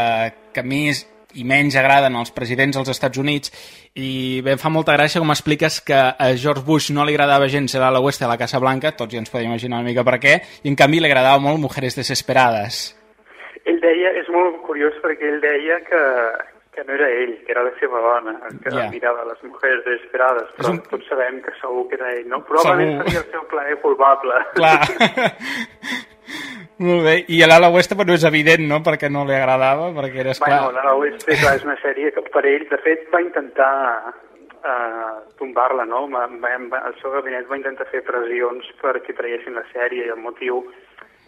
que més i menys agraden als presidents dels Estats Units i bé, em fa molta gràcia com expliques que a George Bush no li agradava gens ser a la Oeste a la Casa Blanca, tots ja ens podem imaginar una mica per què, i en canvi li agradava molt Mujeres Desesperades. Ell deia, és molt curiós perquè ell deia que, que no era ell, que era la seva dona, que yeah. mirava les mujeres desesperades, però un... tots sabem que segur que era ell, no? Probablement segur. seria el seu plaer culpable. Clar. Molt bé, i a l'Ala Oeste no és evident, no?, perquè no li agradava, perquè era esclar... Bueno, l'Ala Oeste, clar, és una sèrie que per ell, de fet, va intentar uh, tombar-la, no? Va, va, el seu gabinet va intentar fer pressions perquè traiessin la sèrie i el motiu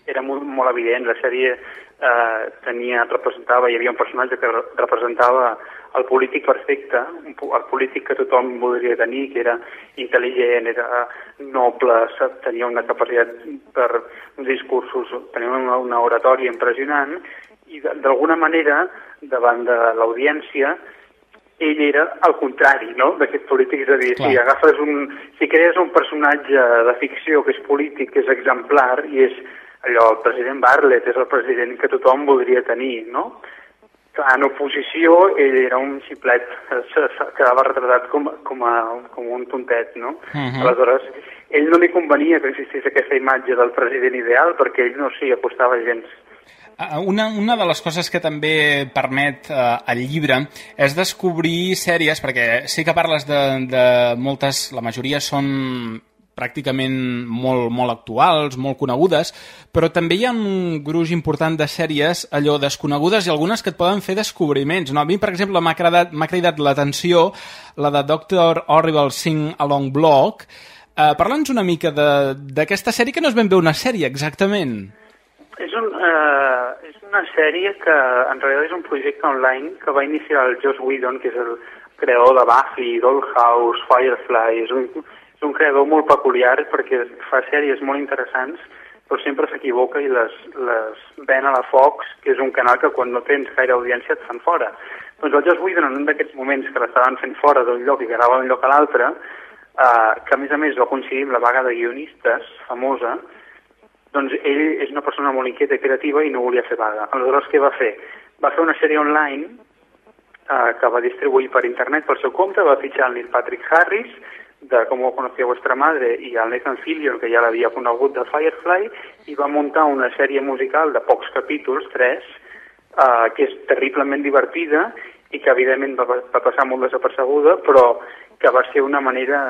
era molt, molt evident. La sèrie eh, tenia, representava, hi havia un personatge que representava el polític perfecte, el polític que tothom voldria tenir, que era intel·ligent, era noble, sap- tenia una capacitat per discursos, tenia una, una oratòria impressionant, i d'alguna manera, davant de l'audiència, ell era el contrari, no?, d'aquest polític, és a dir, Clar. si agafes un... si crees un personatge de ficció que és polític, que és exemplar, i és allò, el president Bartlett és el president que tothom voldria tenir, no? En oposició, ell era un xiplet, quedava retratat com, com, a, com un tontet, no? Mhm. Aleshores, ell no li convenia que existís aquesta imatge del president ideal perquè ell no s'hi acostava gens. Ah, Una, una de les coses que també permet eh, el llibre és descobrir sèries, perquè sí que parles de, de moltes, la majoria són pràcticament molt, molt actuals, molt conegudes, però també hi ha un gruix important de sèries allò desconegudes i algunes que et poden fer descobriments. No? A mi, per exemple, m'ha cridat, cridat l'atenció la de Dr. Horrible Sing Along Block. Eh, Parla'ns una mica d'aquesta sèrie que no és ben bé una sèrie, exactament. És, un, eh, és una sèrie que en realitat és un projecte online que va iniciar el Joss Whedon, que és el creador de Buffy, Dollhouse, Firefly, és un, és un creador molt peculiar perquè fa sèries molt interessants però sempre s'equivoca i les, les ven a la Fox, que és un canal que quan no tens gaire audiència et fan fora. Doncs el Joss Whedon, en un d'aquests moments que l'estaven fent fora d'un lloc i que anava d'un lloc a l'altre, eh, que a més a més va coincidir amb la vaga de guionistes famosa, doncs ell és una persona molt inquieta i creativa i no volia fer vaga. Aleshores, què va fer? Va fer una sèrie online eh, que va distribuir per internet pel seu compte, va fitxar el Neil Patrick Harris, de Com ho conocía vuestra madre, i el Nathan Fillion, que ja l'havia conegut de Firefly, i va muntar una sèrie musical de pocs capítols, tres, eh, que és terriblement divertida i que evidentment va, va passar molt desapercebuda, però que va ser una manera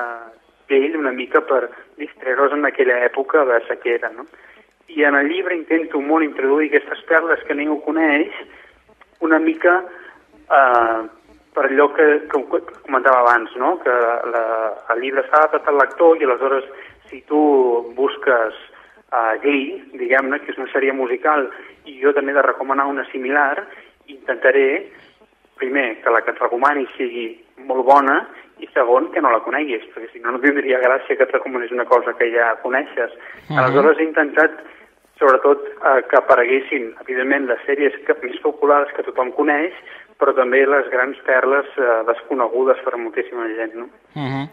d'ell una mica per distreure-nos en aquella època de sequera, no? I en el llibre intento molt introduir aquestes perles que ningú coneix, una mica eh, per allò que, que, comentava abans, no? que la, el llibre s'ha adaptat al lector i aleshores si tu busques uh, Glee, diguem-ne, que és una sèrie musical i jo també he de recomanar una similar, intentaré primer, que la que et recomani sigui molt bona i segon, que no la coneguis, perquè si no, no tindria gràcia que et recomanis una cosa que ja coneixes. Uh -huh. Aleshores he intentat, sobretot, eh, que apareguessin, evidentment, les sèries que, més populars que tothom coneix, però també les grans perles eh, desconegudes per moltíssima gent, no? Uh -huh.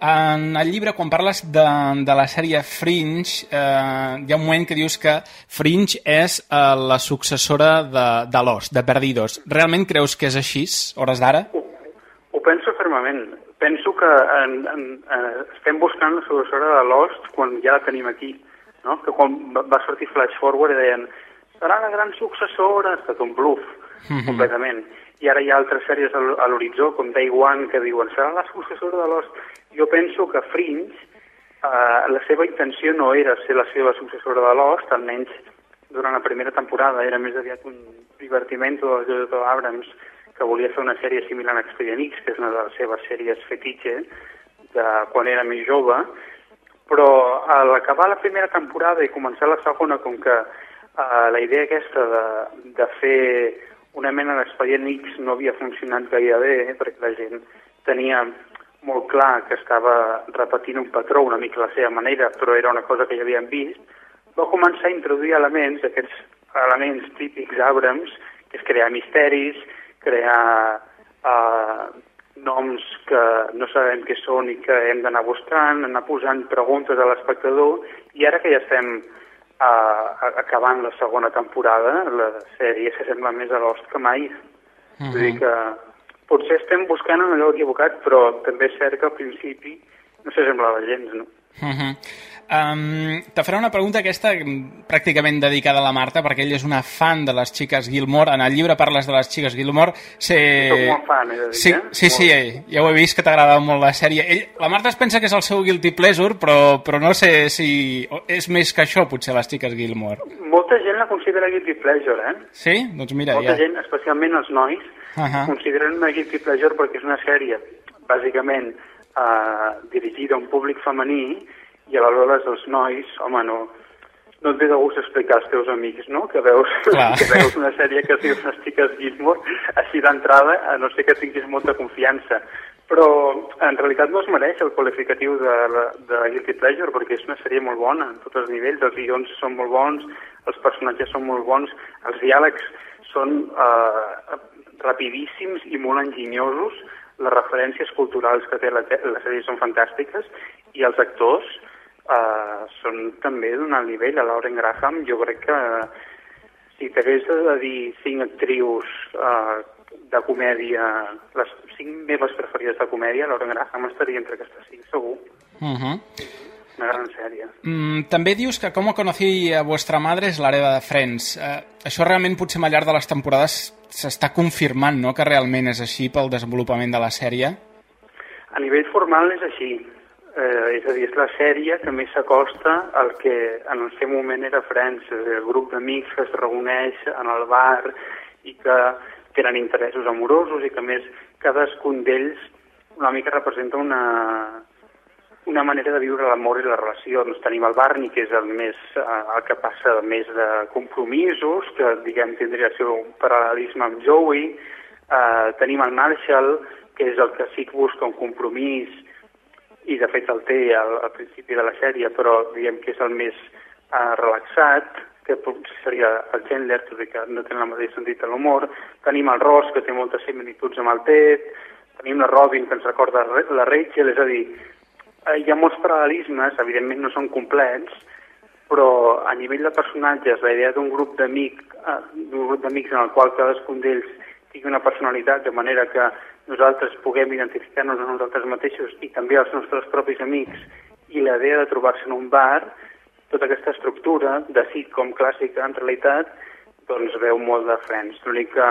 En el llibre, quan parles de, de la sèrie Fringe, eh, hi ha un moment que dius que Fringe és eh, la successora de, de Lost, de Perdidos. Realment creus que és així, hores d'ara? Ho, ho penso fermament. Penso que en, en, eh, estem buscant la successora de Lost quan ja la tenim aquí, no? Que quan va, sortir Flash Forward i deien serà la gran successora, ha estat un bluff, Mhm. mm -hmm. completament. I ara hi ha altres sèries a l'horitzó, com Day One, que diuen serà la successora de Lost. Jo penso que Fringe, eh, la seva intenció no era ser la seva successora de Lost, almenys durant la primera temporada, era més aviat un divertiment del J.J. Abrams, que volia fer una sèrie similar a Expedient X, que és una de les seves sèries fetitxe, de quan era més jove, però a l'acabar la primera temporada i començar la segona, com que uh, la idea aquesta de, de fer una mena d'expedient X no havia funcionat gaire bé, eh, perquè la gent tenia molt clar que estava repetint un patró una mica la seva manera, però era una cosa que ja havien vist, va començar a introduir elements, aquests elements típics Abrams, que és crear misteris, crear uh, noms que no sabem què són i que hem d'anar buscant, anar posant preguntes a l'espectador, i ara que ja estem uh, acabant la segona temporada, la sèrie s'assembla més a Lost que mai. Uh -huh. Vull dir que potser estem buscant en allò equivocat, però també és cert que al principi no s'assemblava gens, no? Uh -huh. Um, te faré una pregunta aquesta mm, pràcticament dedicada a la Marta, perquè ella és una fan de les xiques Gilmore. En el llibre parles de les xiques Gilmore. Soc molt fan, he de dir, sí, eh? Sí, sí, Molt. ja ho he vist que t'agrada molt la sèrie. Ell, la Marta es pensa que és el seu guilty pleasure, però, però no sé si... És més que això, potser, les xiques Gilmore. Molta gent la considera guilty pleasure, eh? Sí? Doncs mira, Molta ja... gent, especialment els nois, uh. -huh. consideren una guilty pleasure perquè és una sèrie, bàsicament, eh, dirigida a un públic femení i aleshores els nois, home, no, no et ve de gust explicar als teus amics, no?, que veus, Clar. (laughs) que veus una sèrie que es diu Fàstiques Gilmore, així d'entrada, a no ser que tinguis molta confiança. Però en realitat no es mereix el qualificatiu de, de Guilty Pleasure, perquè és una sèrie molt bona en tots els nivells, els guions són molt bons, els personatges són molt bons, els diàlegs són eh, rapidíssims i molt enginyosos, les referències culturals que té la, la sèrie són fantàstiques, i els actors eh, són també d'un alt nivell. A Lauren Graham jo crec que si t'hagués de dir cinc actrius eh, de comèdia, les cinc meves preferides de comèdia, Lauren Graham estaria entre aquestes cinc, segur. Uh -huh. Una gran sèrie. Mm, també dius que Com conocí a vuestra madre és l'hereda de Friends. Eh, això realment potser al llarg de les temporades s'està confirmant, no?, que realment és així pel desenvolupament de la sèrie. A nivell formal és així. Eh, és a dir, és la sèrie que més s'acosta al que en el seu moment era Friends, és a dir, el grup d'amics que es reuneix en el bar i que tenen interessos amorosos i que més cadascun d'ells una mica representa una, una manera de viure l'amor i les relacions. Tenim el Barney, que és el més eh, el que passa més de compromisos, que diguem tindria el seu paral·lelisme amb Joey. Eh, tenim el Marshall, que és el que sí que busca un compromís i de fet el té al, al principi de la sèrie, però diguem que és el més eh, relaxat, que potser seria el Chandler, tot i que no té el mateix sentit de l'humor. Tenim el Ross, que té moltes similituds amb el Ted. Tenim la Robin, que ens recorda la Rachel, és a dir, eh, hi ha molts paral·lelismes, evidentment no són complets, però a nivell de personatges, la idea d'un grup d'amic, eh, d'un grup d'amics en el qual cadascun d'ells tingui una personalitat de manera que nosaltres puguem identificar-nos a nosaltres mateixos i també als nostres propis amics i la idea de trobar-se en un bar, tota aquesta estructura de sitcom clàssica en realitat doncs veu molt de Friends. L'únic que,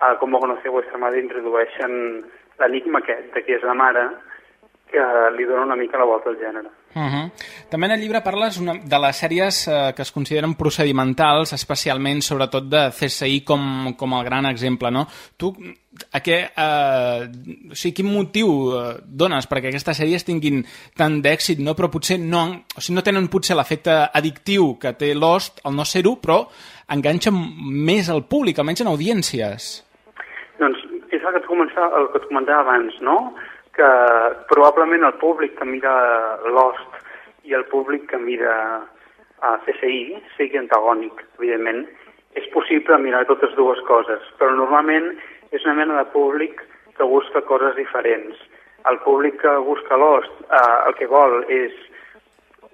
a com ho conoceu vuestra madre, introdueixen l'enigma aquest de qui és la mare que li dona una mica la volta al gènere. Uh -huh. També en el llibre parles una, de les sèries eh, que es consideren procedimentals, especialment, sobretot, de CSI com, com el gran exemple, no? Tu, a què, eh, o sigui, quin motiu eh, dones perquè aquestes sèries tinguin tant d'èxit, no? Però potser no, o sigui, no tenen potser l'efecte addictiu que té Lost, el no ser-ho, però enganxen més al públic, almenys en audiències. Doncs és el que et, començava, el que et comentava abans, no? Que probablement el públic que mira Lost i el públic que mira a CSI sigui antagònic, evidentment. És possible mirar totes dues coses, però normalment és una mena de públic que busca coses diferents. El públic que busca Lost eh, el que vol és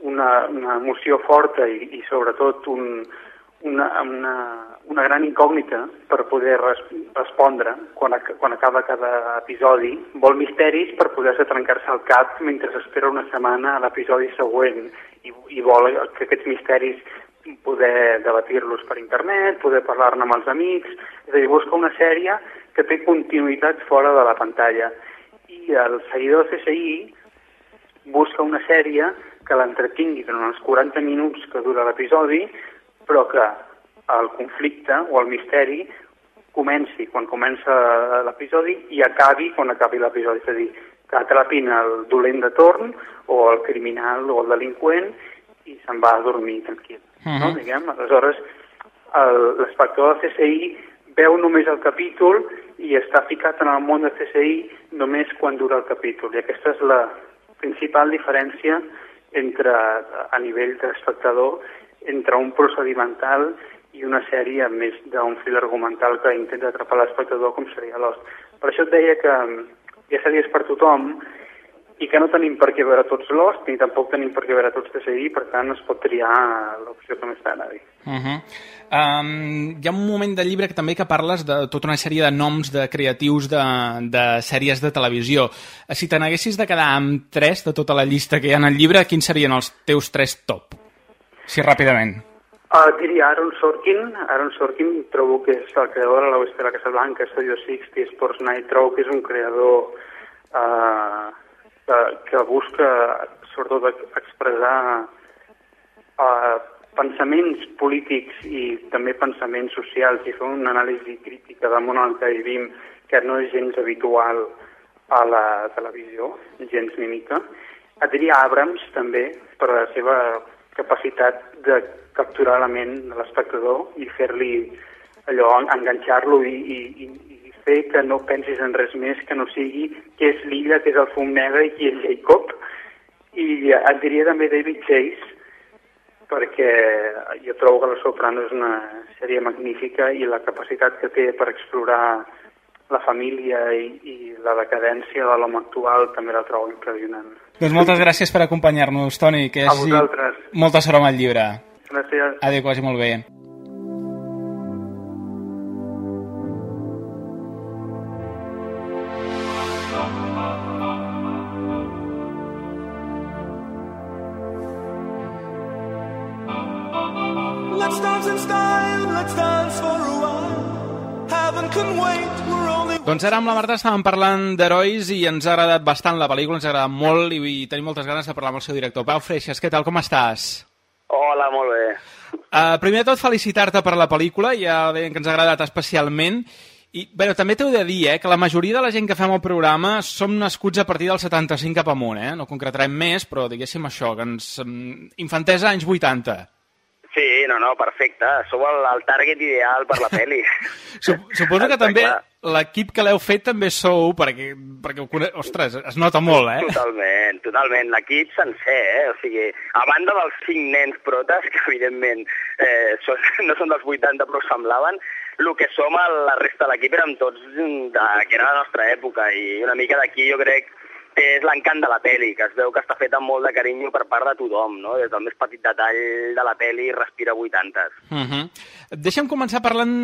una, una emoció forta i, i sobretot un, una, una, una gran incògnita per poder res, respondre quan, quan acaba cada episodi. Vol misteris per poder-se trencar-se el cap mentre espera una setmana a l'episodi següent i, i vol que aquests misteris poder debatir-los per internet, poder parlar-ne amb els amics, és a dir, busca una sèrie que té continuïtat fora de la pantalla. I el seguidor de CSI busca una sèrie que l'entretingui durant els 40 minuts que dura l'episodi, però que el conflicte o el misteri comenci quan comença l'episodi i acabi quan acabi l'episodi. És a dir, que atrapin el dolent de torn o el criminal o el delinqüent i se'n va a dormir tranquil. Uh -huh. no? Diguem? Aleshores, l'espectador de CSI veu només el capítol i està ficat en el món de CSI només quan dura el capítol. I aquesta és la principal diferència entre, a nivell d'espectador entre un procedimental i una sèrie més d'un fil argumental que intenta atrapar l'espectador com seria Lost. Per això et deia que mm, hi ha sèries per tothom i que no tenim per què veure tots Lost ni tampoc tenim per què veure tots TCI, per tant es pot triar l'opció que més t'agradi. Uh -huh. um, hi ha un moment del llibre que també que parles de tota una sèrie de noms de creatius de, de sèries de televisió. Si te n'haguessis de quedar amb tres de tota la llista que hi ha en el llibre, quins serien els teus tres top? Sí, ràpidament. Uh, diria Aaron Sorkin. Aaron Sorkin trobo que és el creador de la West de la Casa Blanca, Studio 60, Sports Night. Trobo que és un creador uh, que, que busca sobretot expressar uh, pensaments polítics i també pensaments socials i fer una anàlisi crítica del món en que vivim que no és gens habitual a la televisió, gens ni mica. Et diria Abrams també, per la seva capacitat de capturar la ment de l'espectador i fer-li allò, enganxar-lo i, i, i fer que no pensis en res més que no sigui què és l'illa, què és el fum negre i qui és Jacob. I et diria també David Chase, perquè jo trobo que La Soprano és una sèrie magnífica i la capacitat que té per explorar la família i, i la decadència de l'home actual també la trobo impressionant. Doncs moltes gràcies per acompanyar-nos, Toni, que A hagi vosaltres. molta sort amb el llibre. Gràcies. Adéu, que vagi molt bé. Let's dance in style, let's dance Doncs ara amb la Marta estàvem parlant d'herois i ens ha agradat bastant la pel·lícula, ens ha agradat molt i, i tenim moltes ganes de parlar amb el seu director. Pau Freixas, què tal, com estàs? Hola, molt bé. Uh, primer de tot, felicitar-te per la pel·lícula, ja veiem que ens ha agradat especialment. I, bé, també t'heu de dir eh, que la majoria de la gent que fem el programa som nascuts a partir del 75 cap amunt, eh? No concretarem més, però diguéssim això, que ens... mm, Infantesa anys 80. Sí, no, no, perfecte. Sou el, el target ideal per la pel·li. (laughs) Sup Suposo que Està també l'equip que l'heu fet també sou, perquè, perquè ho cone... ostres, es nota molt, eh? Totalment, totalment. L'equip sencer, eh? O sigui, a banda dels cinc nens protes, que evidentment eh, són, (laughs) no són dels 80 però semblaven, el que som a la resta de l'equip érem tots de, que era la nostra època i una mica d'aquí jo crec és l'encant de la peli, que es veu que està feta amb molt de carinyo per part de tothom, no? Des del més petit detall de la peli respira 80s. Uh -huh. Deixa'm començar parlant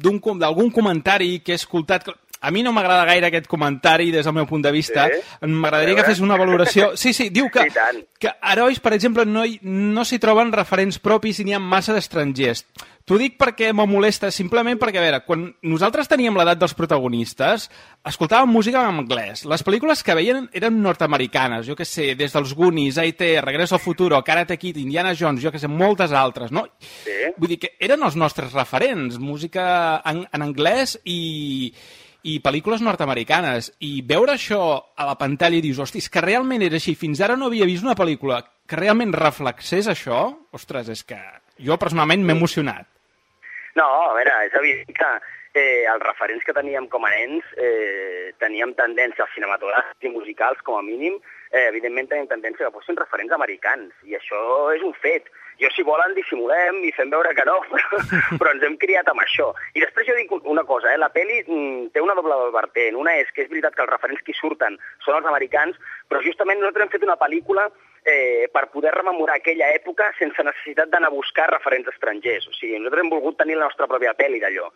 d'algun comentari que he escoltat. A mi no m'agrada gaire aquest comentari des del meu punt de vista. Sí? M'agradaria que fes una valoració... Sí, sí, diu que, (laughs) que herois, per exemple, no, hi, no s'hi troben referents propis i n'hi ha massa d'estrangers. T'ho dic perquè me molesta, simplement perquè, a veure, quan nosaltres teníem l'edat dels protagonistes, escoltàvem música en anglès. Les pel·lícules que veien eren nord-americanes, jo que sé, des dels Goonies, A.T., Regreso al Futuro, Karate Kid, Indiana Jones, jo que sé, moltes altres, no? Sí. Vull dir que eren els nostres referents, música en, en anglès i, i pel·lícules nord-americanes. I veure això a la pantalla i dius, hosti, és que realment era així. Fins ara no havia vist una pel·lícula que realment reflexés això. Ostres, és que jo personalment m'he emocionat. No, a veure, és evident que eh, els referents que teníem com a nens eh, teníem tendència als cinematogràfics i musicals, com a mínim, eh, evidentment tenim tendència que fossin referents americans, i això és un fet. Jo, si volen, dissimulem i fem veure que no, però, (laughs) però ens hem criat amb això. I després jo dic una cosa, eh, la peli mm, té una doble vertent. Una és que és veritat que els referents que surten són els americans, però justament nosaltres hem fet una pel·lícula eh, per poder rememorar aquella època sense necessitat d'anar a buscar referents estrangers. O sigui, nosaltres hem volgut tenir la nostra pròpia pel·li d'allò.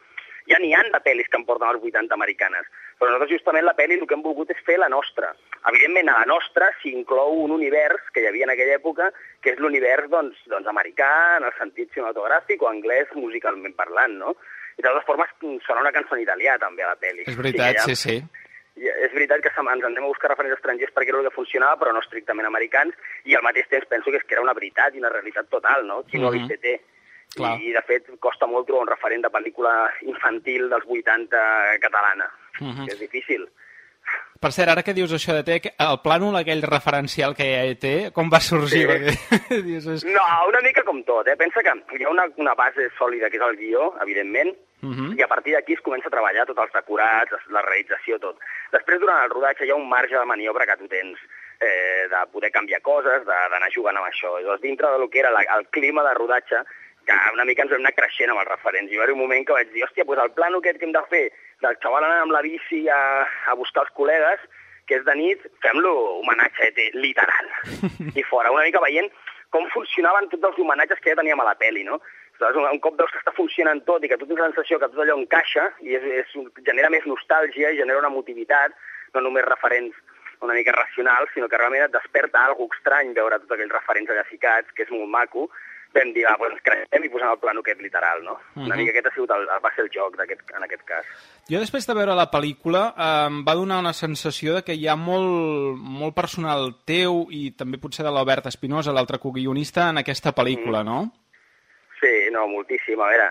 Ja n'hi han de pel·lis que em porten als 80 americanes, però nosaltres justament la pel·li el que hem volgut és fer la nostra. Evidentment, a la nostra s'hi inclou un univers que hi havia en aquella època, que és l'univers doncs, doncs, americà, en el sentit cinematogràfic o anglès musicalment parlant, no? I de totes formes sona una cançó en italià també a la pel·li. És veritat, O sí, sigui, sí. i és veritat que ens anem a buscar referents estrangers perquè era el que funcionava, però no estrictament americans, i al mateix temps penso que és que era una veritat i una realitat total, no? Qui no Mhm. l'hi té, té. Clar. I, de fet, costa molt trobar un referent de pel·lícula infantil dels 80 catalana. Mhm. que És difícil. Per cert, ara que dius això de té, el plànol aquell referencial que ja té, com va sorgir? Sí. Perquè, (laughs) dius, és... No, una mica com tot, eh? Pensa que hi ha una, una base sòlida que és el guió, evidentment, Mhm. i a partir d'aquí es comença a treballar tots els decorats, la realització, tot. Després, durant el rodatge, hi ha un marge de maniobra que tu tens eh, de poder canviar coses, d'anar jugant amb això. Doncs, dintre del que era la, el clima de rodatge, que una mica ens vam anar creixent amb els referents. I va haver un moment que vaig dir, hòstia, doncs el plano aquest que hem de fer del xaval anant amb la bici a, a buscar els col·legues, que és de nit, fem-lo homenatge eh, literal. (laughs) I fora, una mica veient com funcionaven tots els homenatges que ja teníem a la peli, no? Saps? Un, un cop veus que està funcionant tot i que tu tens la sensació que tot allò encaixa i és, és, genera més nostàlgia i genera una emotivitat, no només referents una mica racionals, sinó que realment et desperta algo estrany veure tots aquells referents allà ficats, que és molt maco, vam dir, ah, doncs creixem i posem el plano aquest literal, no? Una Mhm. mica aquest ha sigut el, va ser el joc d'aquest en aquest cas. Jo després de veure la pel·lícula eh, em va donar una sensació de que hi ha molt, molt personal teu i també potser de l'Albert Espinosa, l'altre coguionista, en aquesta pel·lícula, Mm. no? Sí, no, moltíssim. A veure,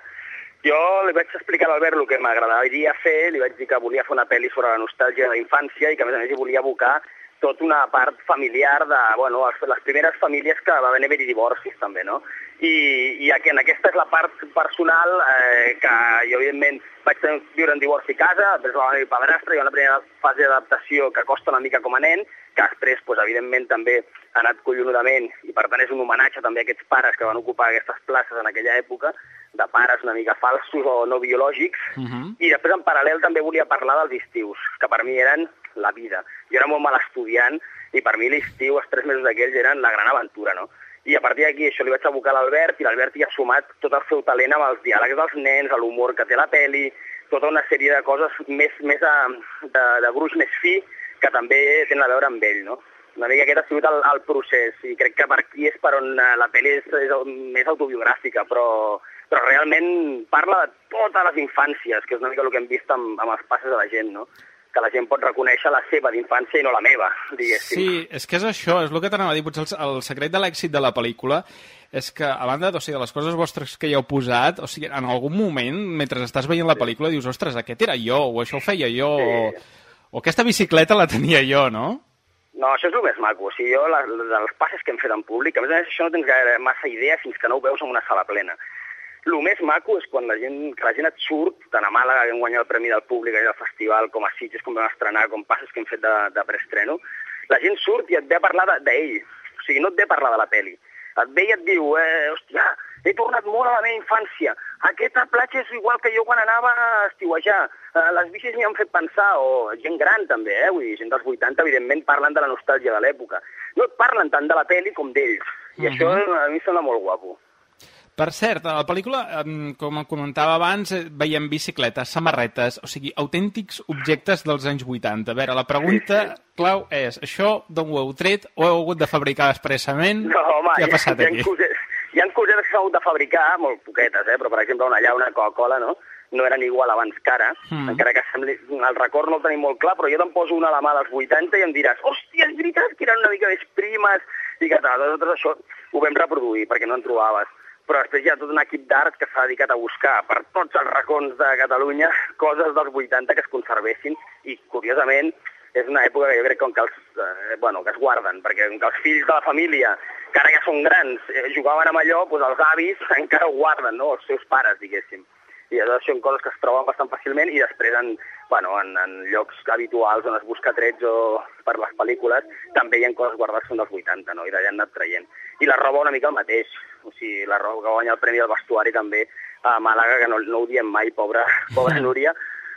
jo li vaig explicar a l'Albert el que m'agradaria fer, li vaig dir que volia fer una pel·li sobre la nostàlgia de la infància i que a més a més hi volia abocar tot una part familiar de, bueno, les, les primeres famílies que va haver-hi divorcis també, no? I, i aquí, en aquesta és la part personal eh, que jo, evidentment, vaig viure en divorci a casa, després va venir padrastre, hi ha una primera fase d'adaptació que costa una mica com a nen, que després, pues, evidentment, també ha anat collonudament, i per tant és un homenatge també a aquests pares que van ocupar aquestes places en aquella època, de pares una mica falsos o no biològics, Uh -huh. i després en paral·lel també volia parlar dels estius, que per mi eren la vida. Jo era molt mal estudiant i per mi l'estiu, els tres mesos d'aquells, eren la gran aventura, no? I a partir d'aquí això li vaig abocar a l'Albert i l'Albert hi ha sumat tot el seu talent amb els diàlegs dels nens, a l'humor que té la peli, tota una sèrie de coses més, més de, de, de gruix més fi que també tenen a veure amb ell, no? Una mica aquest ha sigut el, el procés i crec que per aquí és per on eh, la pel·li és, és més autobiogràfica, però, però realment parla de totes les infàncies, que és una mica el que hem vist amb, amb els passes de la gent, no? Que la gent pot reconèixer la seva d'infància i no la meva, diguéssim. Sí, és que és això, és el que t'anava a dir. Potser el, el secret de l'èxit de la pel·lícula és que, a banda o sigui, de les coses vostres que hi heu posat, o sigui, en algun moment, mentre estàs veient la pel·lícula, dius, ostres, aquest era jo, o això ho feia jo, Sí. o, o aquesta bicicleta la tenia jo, no? No, això és el més maco. O sigui, jo, la, dels passes que hem fet en públic, a més a més, això no tens gaire massa idea fins que no ho veus en una sala plena. El més maco és quan la gent, que la gent et surt, tant a Màlaga, que hem guanyat el Premi del Públic allà al festival, com a Sitges, com vam estrenar, com passes que hem fet de, de preestreno, la gent surt i et ve a parlar de- d'ell. O sigui, no et ve a parlar de la peli. Et ve i et diu, eh, hòstia, he tornat molt a la meva infància. Aquesta platja és igual que jo quan anava a estiuejar. Eh, les bicis m'hi han fet pensar, o gent gran també, eh? Vull dir, gent dels 80, evidentment, parlen de la nostàlgia de l'època. No et parlen tant de la peli com d'ells. I això a mi em sembla molt guapo. Per cert, a la pel·lícula, com comentava abans, eh, veiem bicicletes, samarretes, o sigui, autèntics objectes dels anys 80. A veure, la pregunta clau és, això d'on ho heu tret o heu hagut de fabricar expressament? No, home, Què ha passat hi, ha, aquí? cosetes, hi ha cosetes que s'han hagut de fabricar, molt poquetes, eh? però per exemple una allà, una Coca-Cola, no? no eren igual abans que ara, Mm. encara que sembli, el record no el tenim molt clar, però jo te'n poso una a la mà dels 80 i em diràs, hòstia, és veritat que eren una mica més primes, i que tal, tot això ho vam reproduir perquè no en trobaves. Però després hi ha tot un equip d'art que s'ha dedicat a buscar per tots els racons de Catalunya coses dels 80 que es conservessin i, curiosament, és una època que jo crec com que, els, eh, bueno, que es guarden, perquè com que els fills de la família, que ara ja són grans, eh, jugaven amb allò, doncs els avis (laughs) encara ho guarden, no?, els seus pares, diguéssim. I llavors són coses que es troben bastant fàcilment i després en, bueno, en, en llocs habituals on es busca trets o per les pel·lícules també hi ha coses guardades són dels 80, no?, i d'allà han anat traient. I la roba una mica el mateix, o sigui, la roba que guanya el Premi del Vestuari també a Màlaga, que no, no ho diem mai, pobra, (laughs) pobra Núria,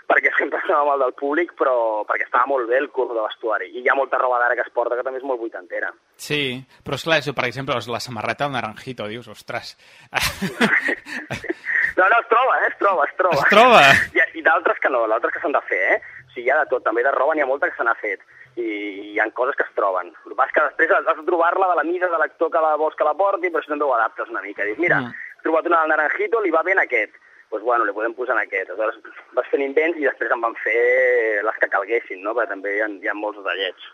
perquè sempre sonava mal del públic, però perquè estava molt bé el curro de vestuari. I hi ha molta roba d'ara que es porta que també és molt vuitantera. Sí, però esclar, això, per exemple, la samarreta del Naranjito, dius, ostres... (laughs) (laughs) No, no, es troba, eh? es troba, es troba. Es troba? (laughs) I, i d'altres que no, d'altres que s'han de fer, eh? O sigui, hi ha de tot, també de roba n'hi ha molta que se n'ha fet. I hi ha coses que es troben. El que que després has de trobar-la de la mida de l'actor que la vols que la porti, però si no ho adaptes una mica. Dius, mira, Mm. he trobat una del Naranjito, li va ben aquest. Doncs bueno, li podem posar en aquest. Aleshores vas fent invents i després en van fer les que calguessin, no? Perquè també hi ha, hi ha molts detallets.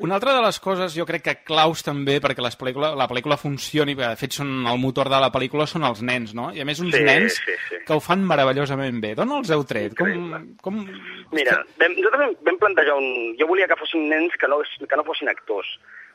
Una altra de les coses, jo crec que claus també perquè les pel·lícula, la pel·lícula funcioni, perquè de fet són el motor de la pel·lícula són els nens, no? I a més uns Sí, nens sí, sí. que ho fan meravellosament bé. D'on els heu tret? Com, com... Mira, vam, nosaltres vam plantejar un... Jo volia que fossin nens que no, que no fossin actors.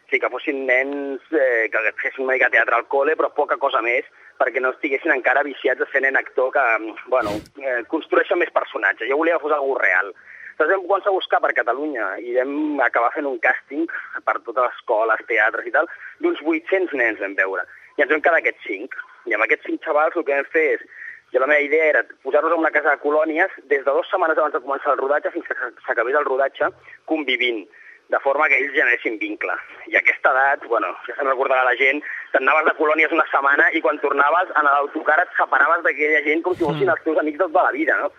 Sigui, que fossin nens eh, que fessin una mica teatre al col·le, però poca cosa més, perquè no estiguessin encara viciats a ser nen actor que, bueno, eh, construeixen més personatges. Jo volia que fos algú real. Llavors vam començar a buscar per Catalunya i vam acabar fent un càsting per totes les escoles, teatres i tal, d'uns 800 nens vam veure. I ens vam quedar aquests 5. I amb aquests 5 xavals el que vam fer és jo la meva idea era posar-los en una casa de colònies des de dues setmanes abans de començar el rodatge fins que s'acabés el rodatge convivint, de forma que ells generessin vincle. I a aquesta edat, bueno, ja se'n recordarà la gent, t'anaves de colònies una setmana i quan tornaves en l'autocar et separaves d'aquella gent com si fossin els teus amics de tota la vida, no?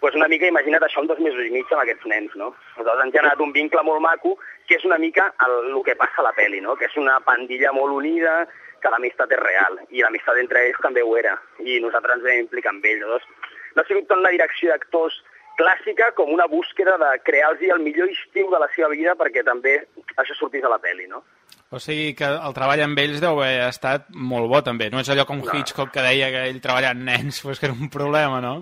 pues una mica imagina't això en dos mesos i mig amb aquests nens, no? Aleshores han generat un vincle molt maco, que és una mica el, el que passa a la pel·li, no? Que és una pandilla molt unida, que l'amistat és real, i l'amistat entre ells també ho era, i nosaltres ens vam implicar amb ells. Llavors, no ha sigut tant una direcció d'actors clàssica com una búsqueda de crear-los el millor estiu de la seva vida perquè també això sortís a la pel·li, no? O sigui que el treball amb ells deu haver estat molt bo, també. No és allò com No. Hitchcock que deia que ell treballar amb nens pues, que era un problema, no?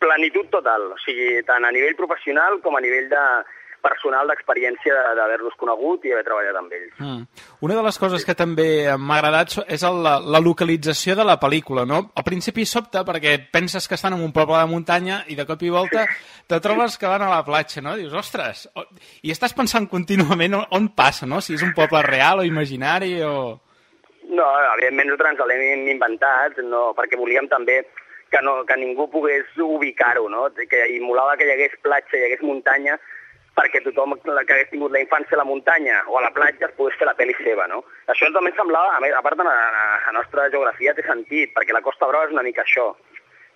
plenitud total, o sigui, tant a nivell professional com a nivell de, personal d'experiència de- d'haver-los conegut i haver treballat amb ells. Mm. Una de les coses que també m'ha agradat és el, la, la localització de la pel·lícula, no? Al principi sobta perquè penses que estan en un poble de muntanya i de cop i volta te trobes que van a la platja, no? Dius, ostres, i estàs pensant contínuament on, passa, no? Si és un poble real o imaginari o... No, evidentment nosaltres ens l'hem inventat, no, perquè volíem també que, no, que ningú pogués ubicar-ho, no? Que, I molava que hi hagués platja, hi hagués muntanya, perquè tothom que hagués tingut la infància a la muntanya o a la platja es pogués fer la pel·li seva, no? Això també ens semblava, a, més, a part de la, la nostra geografia té sentit, perquè la Costa Brava és una mica això,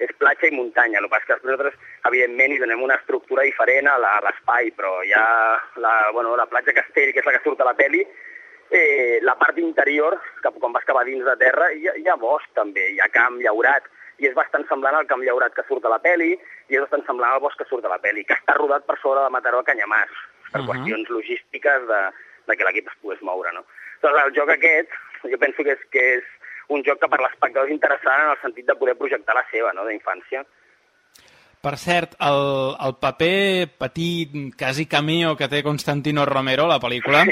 és platja i muntanya, el que passa que nosaltres, evidentment, hi donem una estructura diferent a l'espai, però hi ha la, bueno, la platja Castell, que és la que surt a la pel·li, eh, la part interior, que quan vas cap a dins de terra, hi ha, hi ha bosc també, hi ha camp llaurat, i és bastant semblant al camp llaurat que surt a la peli, i és bastant semblant al bosc que surt a la peli, que està rodat per sobre de Mataró a Canyamàs, per Mhm. qüestions logístiques de, de que l'equip es pogués moure, no? Doncs el joc aquest, jo penso que és, que és un joc que per l'espectador és interessant en el sentit de poder projectar la seva, no?, d'infància. Per cert, el, el paper petit, quasi cameo que té Constantino Romero la pel·lícula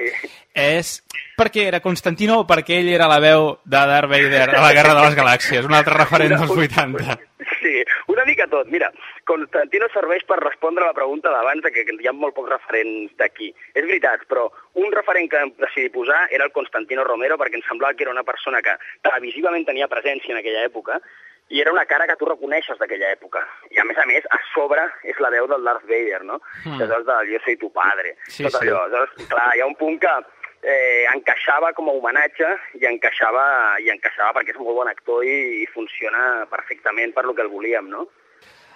és perquè era Constantino o perquè ell era la veu de Darth Vader a la Guerra de les Galàxies, un altre (laughs) referent dels 80. Sí, una mica tot. Mira, Constantino serveix per respondre a la pregunta d'abans que hi ha molt pocs referents d'aquí. És veritat, però un referent que vam decidir posar era el Constantino Romero perquè ens semblava que era una persona que televisivament tenia presència en aquella època i era una cara que tu reconeixes d'aquella època. I a més a més, a sobre és la veu del Darth Vader, no? Mm. Aleshores, del Jo soy tu padre. Sí, Tot sí. allò. Aleshores, clar, hi ha un punt que eh, encaixava com a homenatge i encaixava, i encaixava perquè és un molt bon actor i, i funciona perfectament per lo que el volíem, no?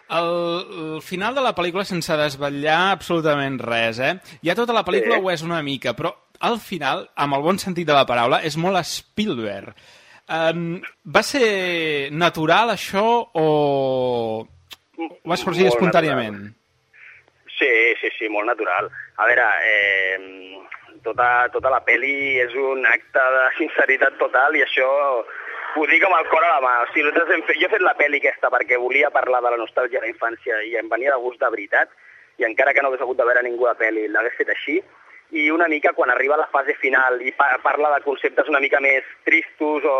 El, el final de la pel·lícula, sense desvetllar absolutament res, eh? Ja tota la pel·lícula Sí. ho és una mica, però al final, amb el bon sentit de la paraula, és molt Spielberg. Um, va ser natural això o vas sorgir Molt espontàniament? Sí, sí, sí, molt natural. A veure, eh, tota, tota la peli és un acte de sinceritat total i això ho dic amb el cor a la mà. O sigui, nosaltres hem fet, jo he fet la peli aquesta perquè volia parlar de la nostàlgia de la infància i em venia de gust de veritat i encara que no hagués hagut de veure ningú la peli, l'hagués fet així i una mica quan arriba a la fase final i pa parla de conceptes una mica més tristos o...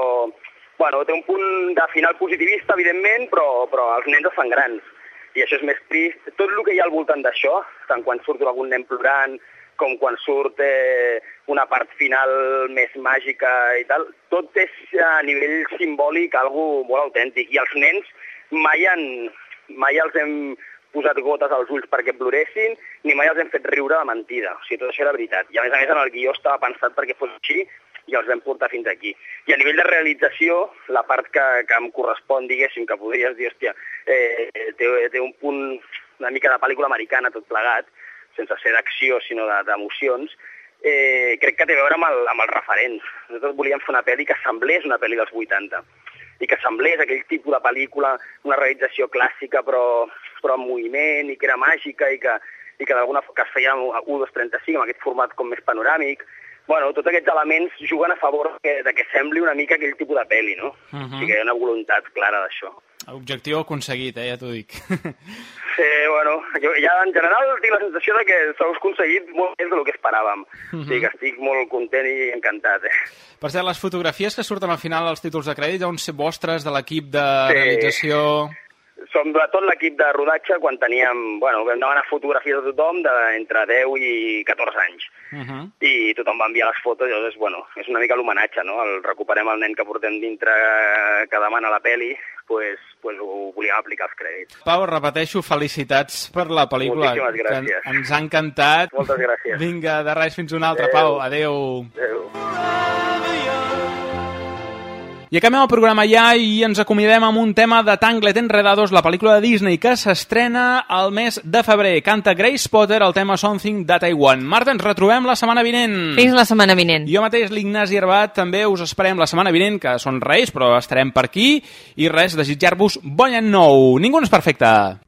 Bueno, té un punt de final positivista, evidentment, però, però els nens es fan grans i això és més trist. Tot el que hi ha al voltant d'això, tant quan surt algun nen plorant, com quan surt eh, una part final més màgica i tal, tot és a nivell simbòlic algo molt autèntic. I els nens mai, han, mai els hem posat gotes als ulls perquè ploressin, ni mai els hem fet riure de mentida. O sigui, tot això era veritat. I a més a més en el guió estava pensat perquè fos així i els vam portar fins aquí. I a nivell de realització, la part que, que em correspon, diguéssim, que podries dir, hòstia, eh, té, té un punt una mica de pel·lícula americana tot plegat, sense ser d'acció, sinó de- d'emocions, eh, crec que té a veure amb, el, amb els referents. Nosaltres volíem fer una pel·li que semblés una pel·li dels 80 i que semblés aquell tipus de pel·lícula, una realització clàssica però, però en moviment i que era màgica i que, i que d'alguna que es feia a 1, 2, 35 amb aquest format com més panoràmic. Bueno, tots aquests elements juguen a favor que, de que sembli una mica aquell tipus de pel·li, no? Mhm. O sigui que hi ha una voluntat clara d'això. Objectiu aconseguit, eh? Ja t'ho dic. (laughs) Sí, bueno, jo ja en general tinc la sensació de que s'ha aconseguit molt més del que esperàvem. Mhm. O sigui que estic molt content i encantat, eh? Per cert, les fotografies que surten al final dels títols de crèdit deuen ser vostres, de l'equip de Sí. realització... Som de tot l'equip de rodatge quan teníem... Bueno, vam demanar fotografies a tothom d'entre 10 i 14 anys. Uh -huh. I tothom va enviar les fotos, llavors, bueno, és una mica l'homenatge, no? El recuperem el nen que portem dintre que demana la peli, pues, pues ho volíem aplicar als crèdits. Pau, repeteixo, felicitats per la pel·lícula. Moltíssimes que gràcies. en- ens ha encantat. Moltes gràcies. Vinga, de res, fins una altra, Adéu. Pau. Adéu. Adéu. I acabem el programa ja i ens acomiadem amb un tema de Tanglet Enredados, la pel·lícula de Disney que s'estrena al mes de febrer. Canta Grace Potter el tema Something de Taiwan. Marta, ens retrobem la setmana vinent. Fins la setmana vinent. Jo mateix, l'Ignasi Herbat, també us esperem la setmana vinent, que són Reis, però estarem per aquí. I res, desitjar-vos bon any nou. Ningú no és perfecte.